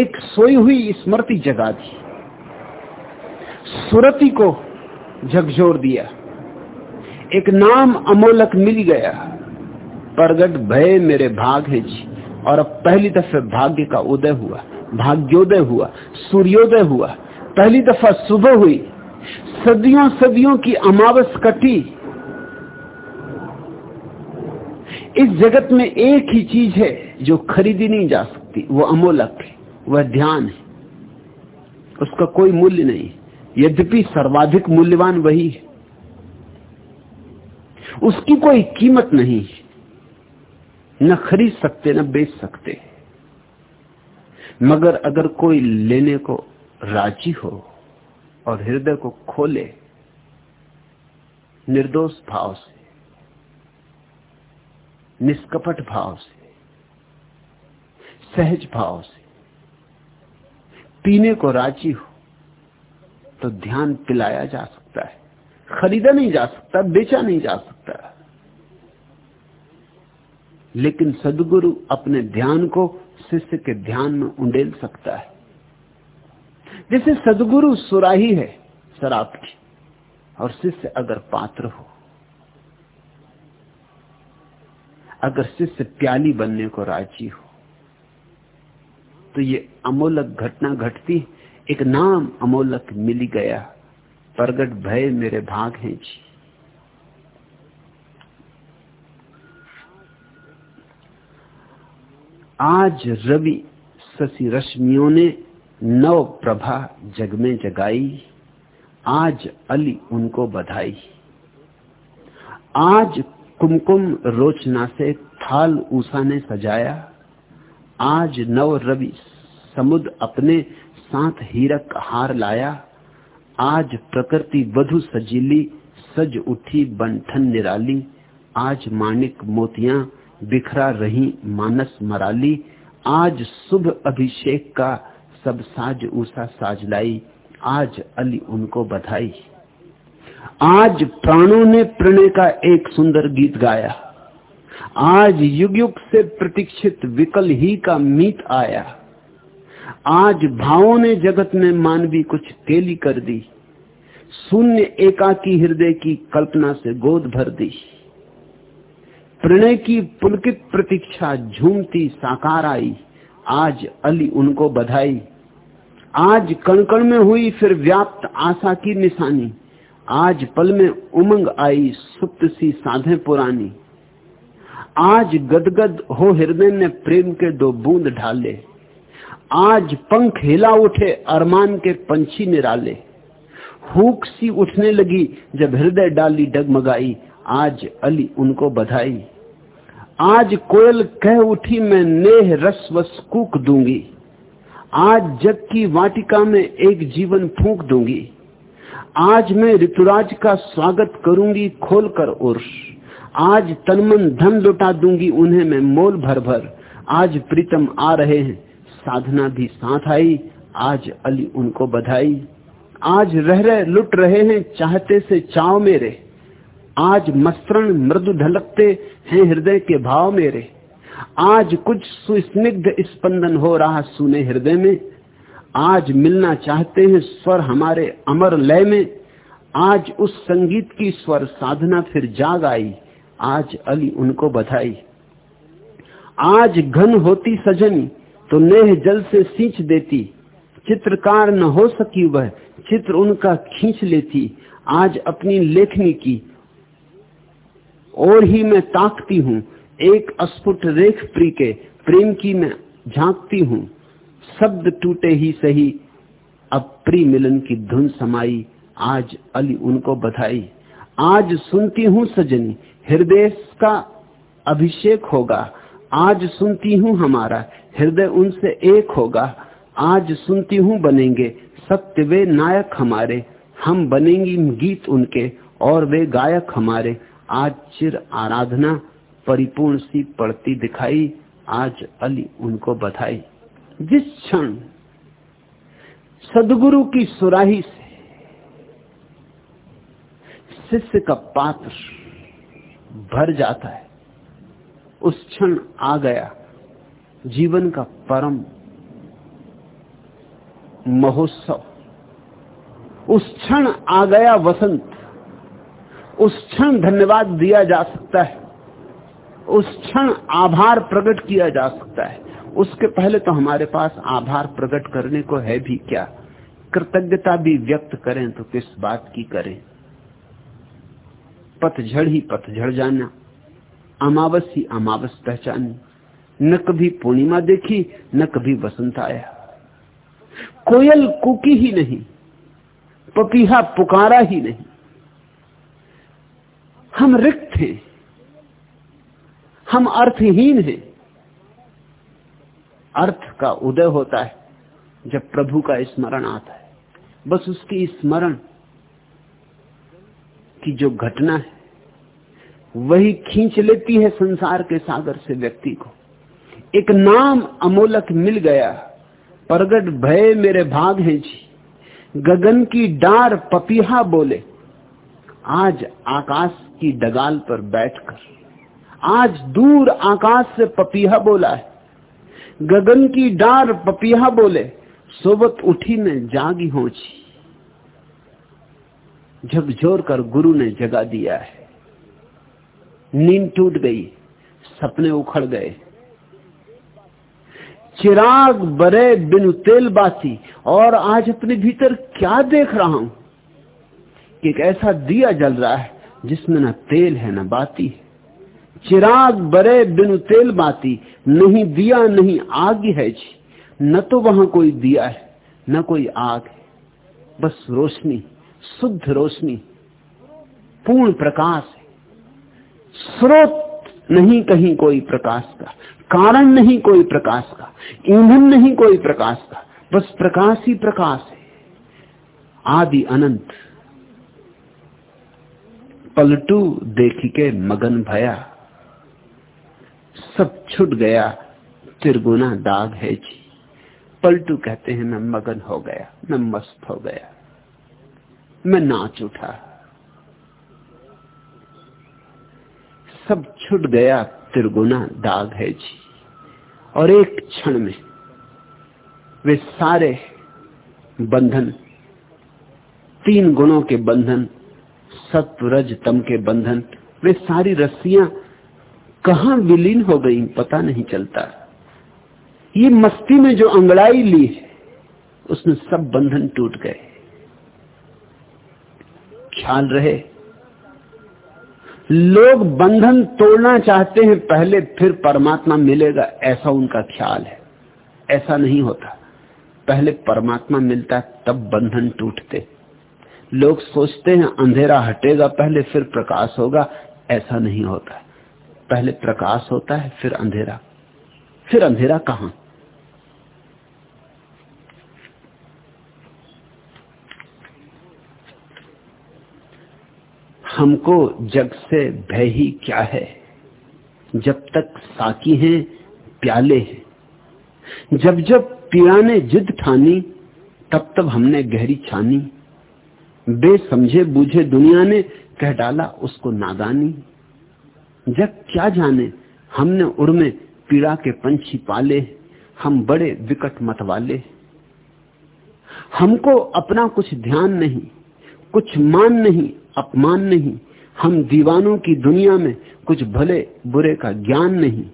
एक सोई हुई स्मृति जगा दी। सुरति को झकझोर दिया। एक नाम अमोलक मिल गया। प्रगट भय मेरे भाग है जी। और अब पहली दफे भाग्य का उदय हुआ, भाग्योदय हुआ, सूर्योदय हुआ। पहली दफ़ा सुबह हुई। सदियों सदियों की अमावस कटी। इस जगत में एक ही चीज़ है जो खरीदी नहीं जा सकती, वो अमोलक है, वह ध्यान है। उसका कोई मूल्य नहीं। यद्यपि सर्वाधिक मूल्यवान वही है। उसकी कोई कीमत नहीं न खरीद सकते, न बेच सकते। मगर अगर कोई लेने को राज़ी हो और हृदय को खोले, निर्दोष भाव से, निष्कपट भाव से, सहज भाव से पीने को राज़ी हो तो ध्यान पिलाया जा सकता है। खरीदा नहीं जा सकता, बेचा नहीं जा सकता। लेकिन सदगुरु अपने ध्यान को शिष्य के ध्यान में उंडेल सकता है। जैसे सदगुरु सुराही है, शराब की और शिष्य अगर पात्र हो, अगर शिष्य प्याली बनने को राज़ी हो तो ये अमोलक घटना घटती, एक नाम अमोलक मिल गया, प्रगट भय मेरे भाग हैं जी। आज रवि शशि रश्मियों ने नव प्रभा जग में जगाई, आज अली उनको बधाई। आज कुमकुम रोचना से थाल ऊषा ने सजाया, आज नव रवि समुद्र अपने साथ हीरक हार लाया, आज प्रकृति वधु सजीली, सज उठी बंठन निराली, आज माणिक मोतियाँ बिखरा रही मानस मराली। आज शुभ अभिषेक का सब साज ऊषा साज लाई। आज अली उनको बधाई। आज प्राणों ने प्रणय का एक सुंदर गीत गाया। आज युग युग से प्रतीक्षित विकल ही का मीत आया। आज भावों ने जगत में मानवी कुछ केली कर दी। शून्य एकाकी हृदय की कल्पना से गोद भर दी। प्रणय की पुलकित प्रतीक्षा झूमती साकार आई आज अली उनको बधाई। आज कणकण में हुई फिर व्याप्त आशा की निशानी। आज पल में उमंग आई सुप्त सी साधे पुरानी। आज गदगद हो हृदय ने प्रेम के दो बूंद ढाले। आज पंख हिला उठे अरमान के पंछी निराले। हुक सी उठने लगी जब हृदय डाली डगमगाई। आज अली उनको बधाई। आज कोयल कह उठी, मैं नेह रस वस कूक दूँगी। आज जग की वाटिका में एक जीवन फूक दूँगी। आज मैं ऋतुराज का स्वागत करूँगी खोलकर उर्ष आज तनमन धन लुटा दूँगी उन्हें मैं मोल भर भर आज प्रीतम आ रहे हैं, साधना भी साथ आई। आज अली उनको बधाई। आज रह रहे लुट रहे हैं, चाहते से चाव मेरे। आज मस्त्रण मृदु ढलकते हैं हृदय के भाव मेरे। आज कुछ सुस्निग्ध स्पंदन हो रहा सुने हृदय में। आज मिलना चाहते हैं स्वर हमारे अमर लय में। आज उस संगीत की स्वर साधना फिर जाग आई। आज अली उनको बधाई। आज घन होती सजनी तो नेह जल से सींच देती। चित्रकार न हो सकी वह, चित्र उनका खींच लेती। आज अपनी लेखनी की और ही मैं ताकती हूँ। एक अस्फुट रेख प्री के प्रेम की मैं झांकती हूँ। शब्द टूटे ही सही, अब प्री मिलन की धुन समाई, आज अली उनको बधाई। आज सुनती हूँ सजनी, हृदय का अभिषेक होगा। आज सुनती हूँ हमारा, हृदय उनसे एक होगा। आज सुनती हूँ बनेंगे, सत्य वे नायक हमारे। हम बनेंगे गीत उनके, और वे गायक हमारे। आज चिर आराधना परिपूर्ण सी पड़ती दिखाई, आज अली उनको बधाई। जिस क्षण सदगुरु की सुराही से शिष्य का पात्र भर जाता है, उस क्षण आ गया जीवन का परम महोत्सव। उस क्षण आ गया वसंत। उस क्षण धन्यवाद दिया जा सकता है। उस क्षण आभार प्रकट किया जा सकता है। उसके पहले तो हमारे पास आभार प्रकट करने को है भी क्या? कृतज्ञता भी व्यक्त करें तो किस बात की करें? पतझड़ ही पतझड़ जाना अमावस ही अमावस पहचानी। न कभी पूर्णिमा देखी, न कभी वसंत आया। कोयल कुकी ही नहीं, पपीहा पुकारा ही नहीं। हम रिक्त हैं। हम अर्थहीन हैं। अर्थ का उदय होता है जब प्रभु का स्मरण आता है। बस उसकी स्मरण की जो घटना है, वही खींच लेती है संसार के सागर से व्यक्ति को। एक नाम अमोलक मिल गया। प्रगट भय मेरे भाग है जी। गगन की डार पपीहा बोले। आज आकाश की डगाल पर बैठकर, आज दूर आकाश से पपीहा बोला है। गगन की डार पपीहा बोले, सोबत उठी ने जागी होची। झकझोर कर गुरु ने जगा दिया है, नींद टूट गई, सपने उखड़ गए। चिराग बरे बिन तेल बाती और आज अपने भीतर क्या देख रहा हूँ? कि एक ऐसा दिया जल रहा है जिसमें न तेल है, न बाती। है चिराग बरे बिन तेल बाती। नहीं दिया, नहीं आग है जी। न तो वहाँ कोई दिया है, न कोई आग है। बस रोशनी, शुद्ध रोशनी, पूर्ण प्रकाश है। स्रोत नहीं कहीं कोई प्रकाश का, कारण नहीं कोई प्रकाश का, ईंधन नहीं कोई प्रकाश का, बस प्रकाश ही प्रकाश है। आदि अनंत। पलटू देख के मगन भया। सब छुट गया, त्रिगुना दाग है जी। पलटू कहते हैं, मैं मगन हो गया, मैं मस्त हो गया, मैं नाच उठा। सब छुट गया, त्रिगुना दाग है जी। और एक क्षण में वे सारे बंधन, तीन गुणों के बंधन सत्व रज तम के बंधन, वे सारी रस्सियाँ कहा विलीन हो गई पता नहीं चलता। ये मस्ती में जो अंगड़ाई ली है, उसमें सब बंधन टूट गए। ख्याल रहे, लोग बंधन तोड़ना चाहते हैं, पहले फिर परमात्मा मिलेगा, ऐसा उनका ख्याल है। ऐसा नहीं होता। पहले परमात्मा मिलता, तब बंधन टूटते। लोग सोचते हैं अंधेरा हटेगा, पहले फिर प्रकाश होगा। ऐसा नहीं होता पहले प्रकाश होता है, फिर अंधेरा। फिर अंधेरा कहाँ? हमको जग से भय ही क्या है? जब तक साकी हैं, प्याले हैं। जब जब पिया ने जिद ठानी, तब तब हमने गहरी छानी। बे समझे बूझे दुनिया ने कह डाला उसको नादानी। जब क्या जाने, हमने उर्मे पीड़ा के पंछी पाले, हम बड़े विकट मत वाले। हमको अपना कुछ ध्यान नहीं, कुछ मान नहीं, अपमान नहीं, हम दीवानों की दुनिया में कुछ भले बुरे का ज्ञान नहीं,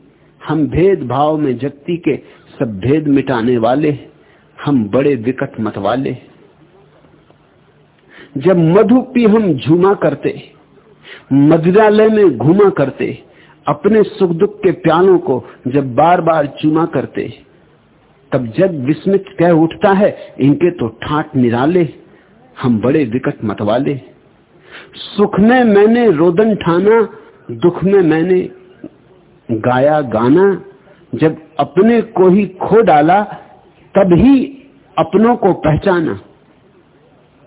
हम भेद भाव में जगती के सब भेद मिटाने वाले, हम बड़े विकट मत वाले। जब मधु पी हम झूमा करते, मदिरालय में घूमा करते, अपने सुख दुख के प्यालों को जब बार बार चूमा करते, तब जग विस्मित कह उठता है, इनके तो ठाट निराले, हम बड़े विकट मतवाले। सुख में मैंने रोदन ठाना, दुख में मैंने गाया गाना, जब अपने को ही खो डाला, तब ही अपनों को पहचाना।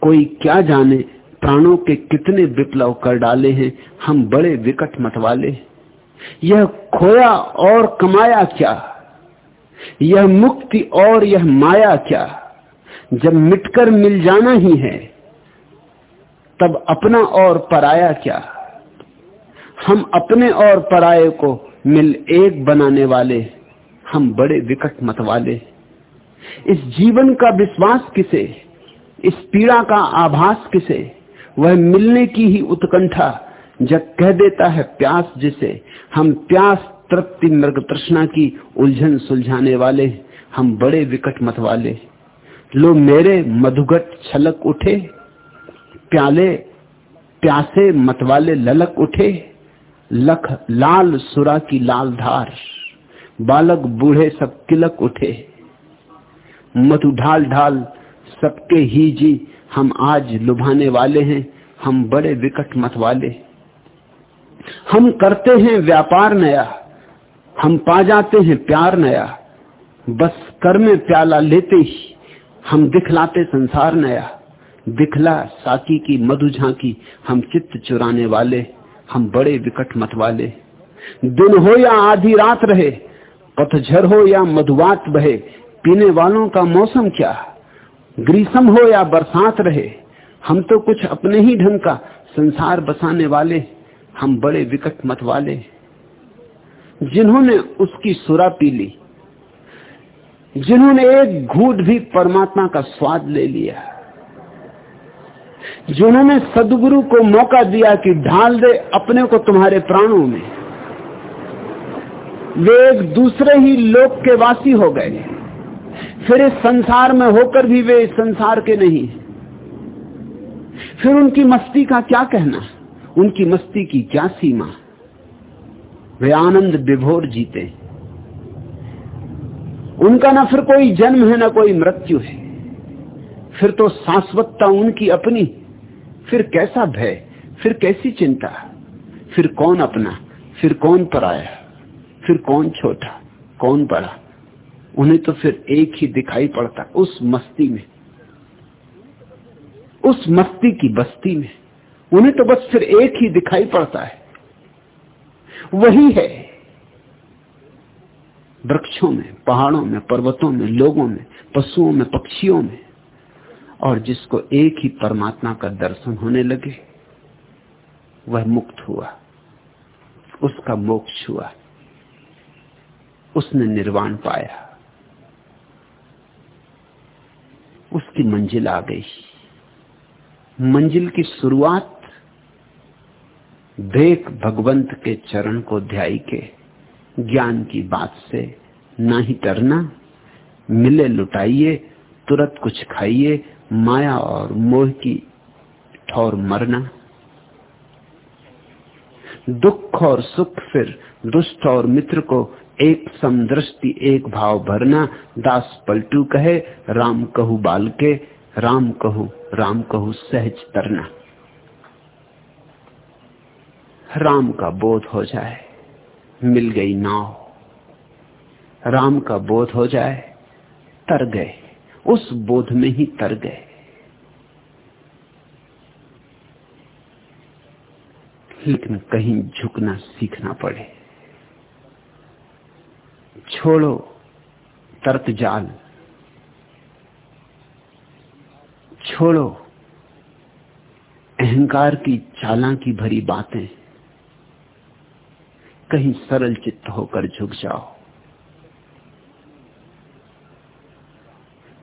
कोई क्या जाने प्राणों के कितने विप्लव कर डाले हैं, हम बड़े विकट मतवाले यह खोया और कमाया क्या? यह मुक्ति और यह माया क्या? जब मिटकर मिल जाना ही है, तब अपना और पराया क्या? हम अपने और पराये को मिल एक बनाने वाले हम बड़े विकट मत वाले इस जीवन का विश्वास किसे? इस पीड़ा का आभास किसे? वह मिलने की ही उत्कंठा जब कह देता है प्यास जिसे। हम प्यास तृप्ति मृग तृष्णा की उलझन सुलझाने वाले हम बड़े विकट मत वाले लो मेरे मधुगट छलक उठे। प्याले, प्यासे मतवाले ललक उठे। लख, लाल सुरा की लाल धार। बालक बूढ़े सब किलक उठे। मधु ढाल ढाल सबके ही जी, हम आज लुभाने वाले हैं, हम बड़े विकट मत वाले हम करते हैं व्यापार नया, हम पा जाते हैं प्यार नया, बस कर में प्याला लेते ही हम दिखलाते संसार नया। दिखला साकी की, मधु झांकी, हम चित्त चुराने वाले, हम बड़े विकट मत वाले। दिन हो या आधी रात रहे, पतझर हो या मधुवात बहे, पीने वालों का मौसम क्या? ग्रीष्म हो या बरसात रहे, हम तो कुछ अपने ही ढंग का संसार बसाने वाले, हम बड़े विकट मत वाले। जिन्होंने उसकी सुरा पी ली, जिन्होंने एक घूट भी परमात्मा का स्वाद ले लिया, जिन्होंने सदगुरु को मौका दिया कि ढाल दे अपने को तुम्हारे प्राणों में, वे एक दूसरे ही लोक के वासी हो गए। फिर इस संसार में होकर भी वे इस संसार के नहीं फिर उनकी मस्ती का क्या कहना? उनकी मस्ती की क्या सीमा? वे आनंद विभोर जीते। उनका ना फिर कोई जन्म है, ना कोई मृत्यु है। फिर तो शाश्वतता उनकी अपनी। फिर कैसा भय? फिर कैसी चिंता? फिर कौन अपना? फिर कौन पराया? फिर कौन छोटा? कौन बड़ा? उन्हें तो फिर एक ही दिखाई पड़ता उस मस्ती में। उस मस्ती की बस्ती में। उन्हें तो बस फिर एक ही दिखाई पड़ता है। वही है। वृक्षों में, पहाड़ों में, पर्वतों में, लोगों में, पशुओं में, पक्षियों में, और जिसको एक ही परमात्मा का दर्शन होने लगे, वह मुक्त हुआ। उसका मोक्ष हुआ। उसने निर्वाण पाया। उसकी मंजिल आ गई। मंजिल की शुरुआत देख भगवंत के चरण को ध्याई के, ज्ञान की बात से ना ही डरना, मिले लुटाइए, तुरंत कुछ खाइए, माया और मोह की ठौर मरना। दुख और सुख फिर दुष्ट और मित्र को एक समदृष्टि, एक भाव भरना, दास पलटू कहे, राम कहू बाल के राम कहू राम कहू सहज तरना। राम का बोध हो जाए, मिल गई नाव। राम का बोध हो जाए, तर गए, उस बोध में ही तर गए। लेकिन कहीं झुकना सीखना पड़े। छोड़ो, तर्क जाल। छोड़ो, अहंकार की चाला की भरी बातें। कहीं सरल चित्त होकर झुक जाओ।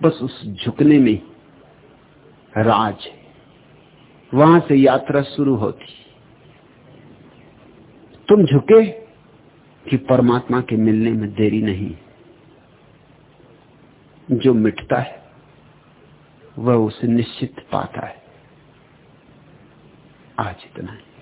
बस उस झुकने में राज है। वहाँ से यात्रा शुरू होती। तुम झुके कि परमात्मा के मिलने में देरी नहीं। जो मिटता है, वह उसे निश्चित पाता है। आज इतना है।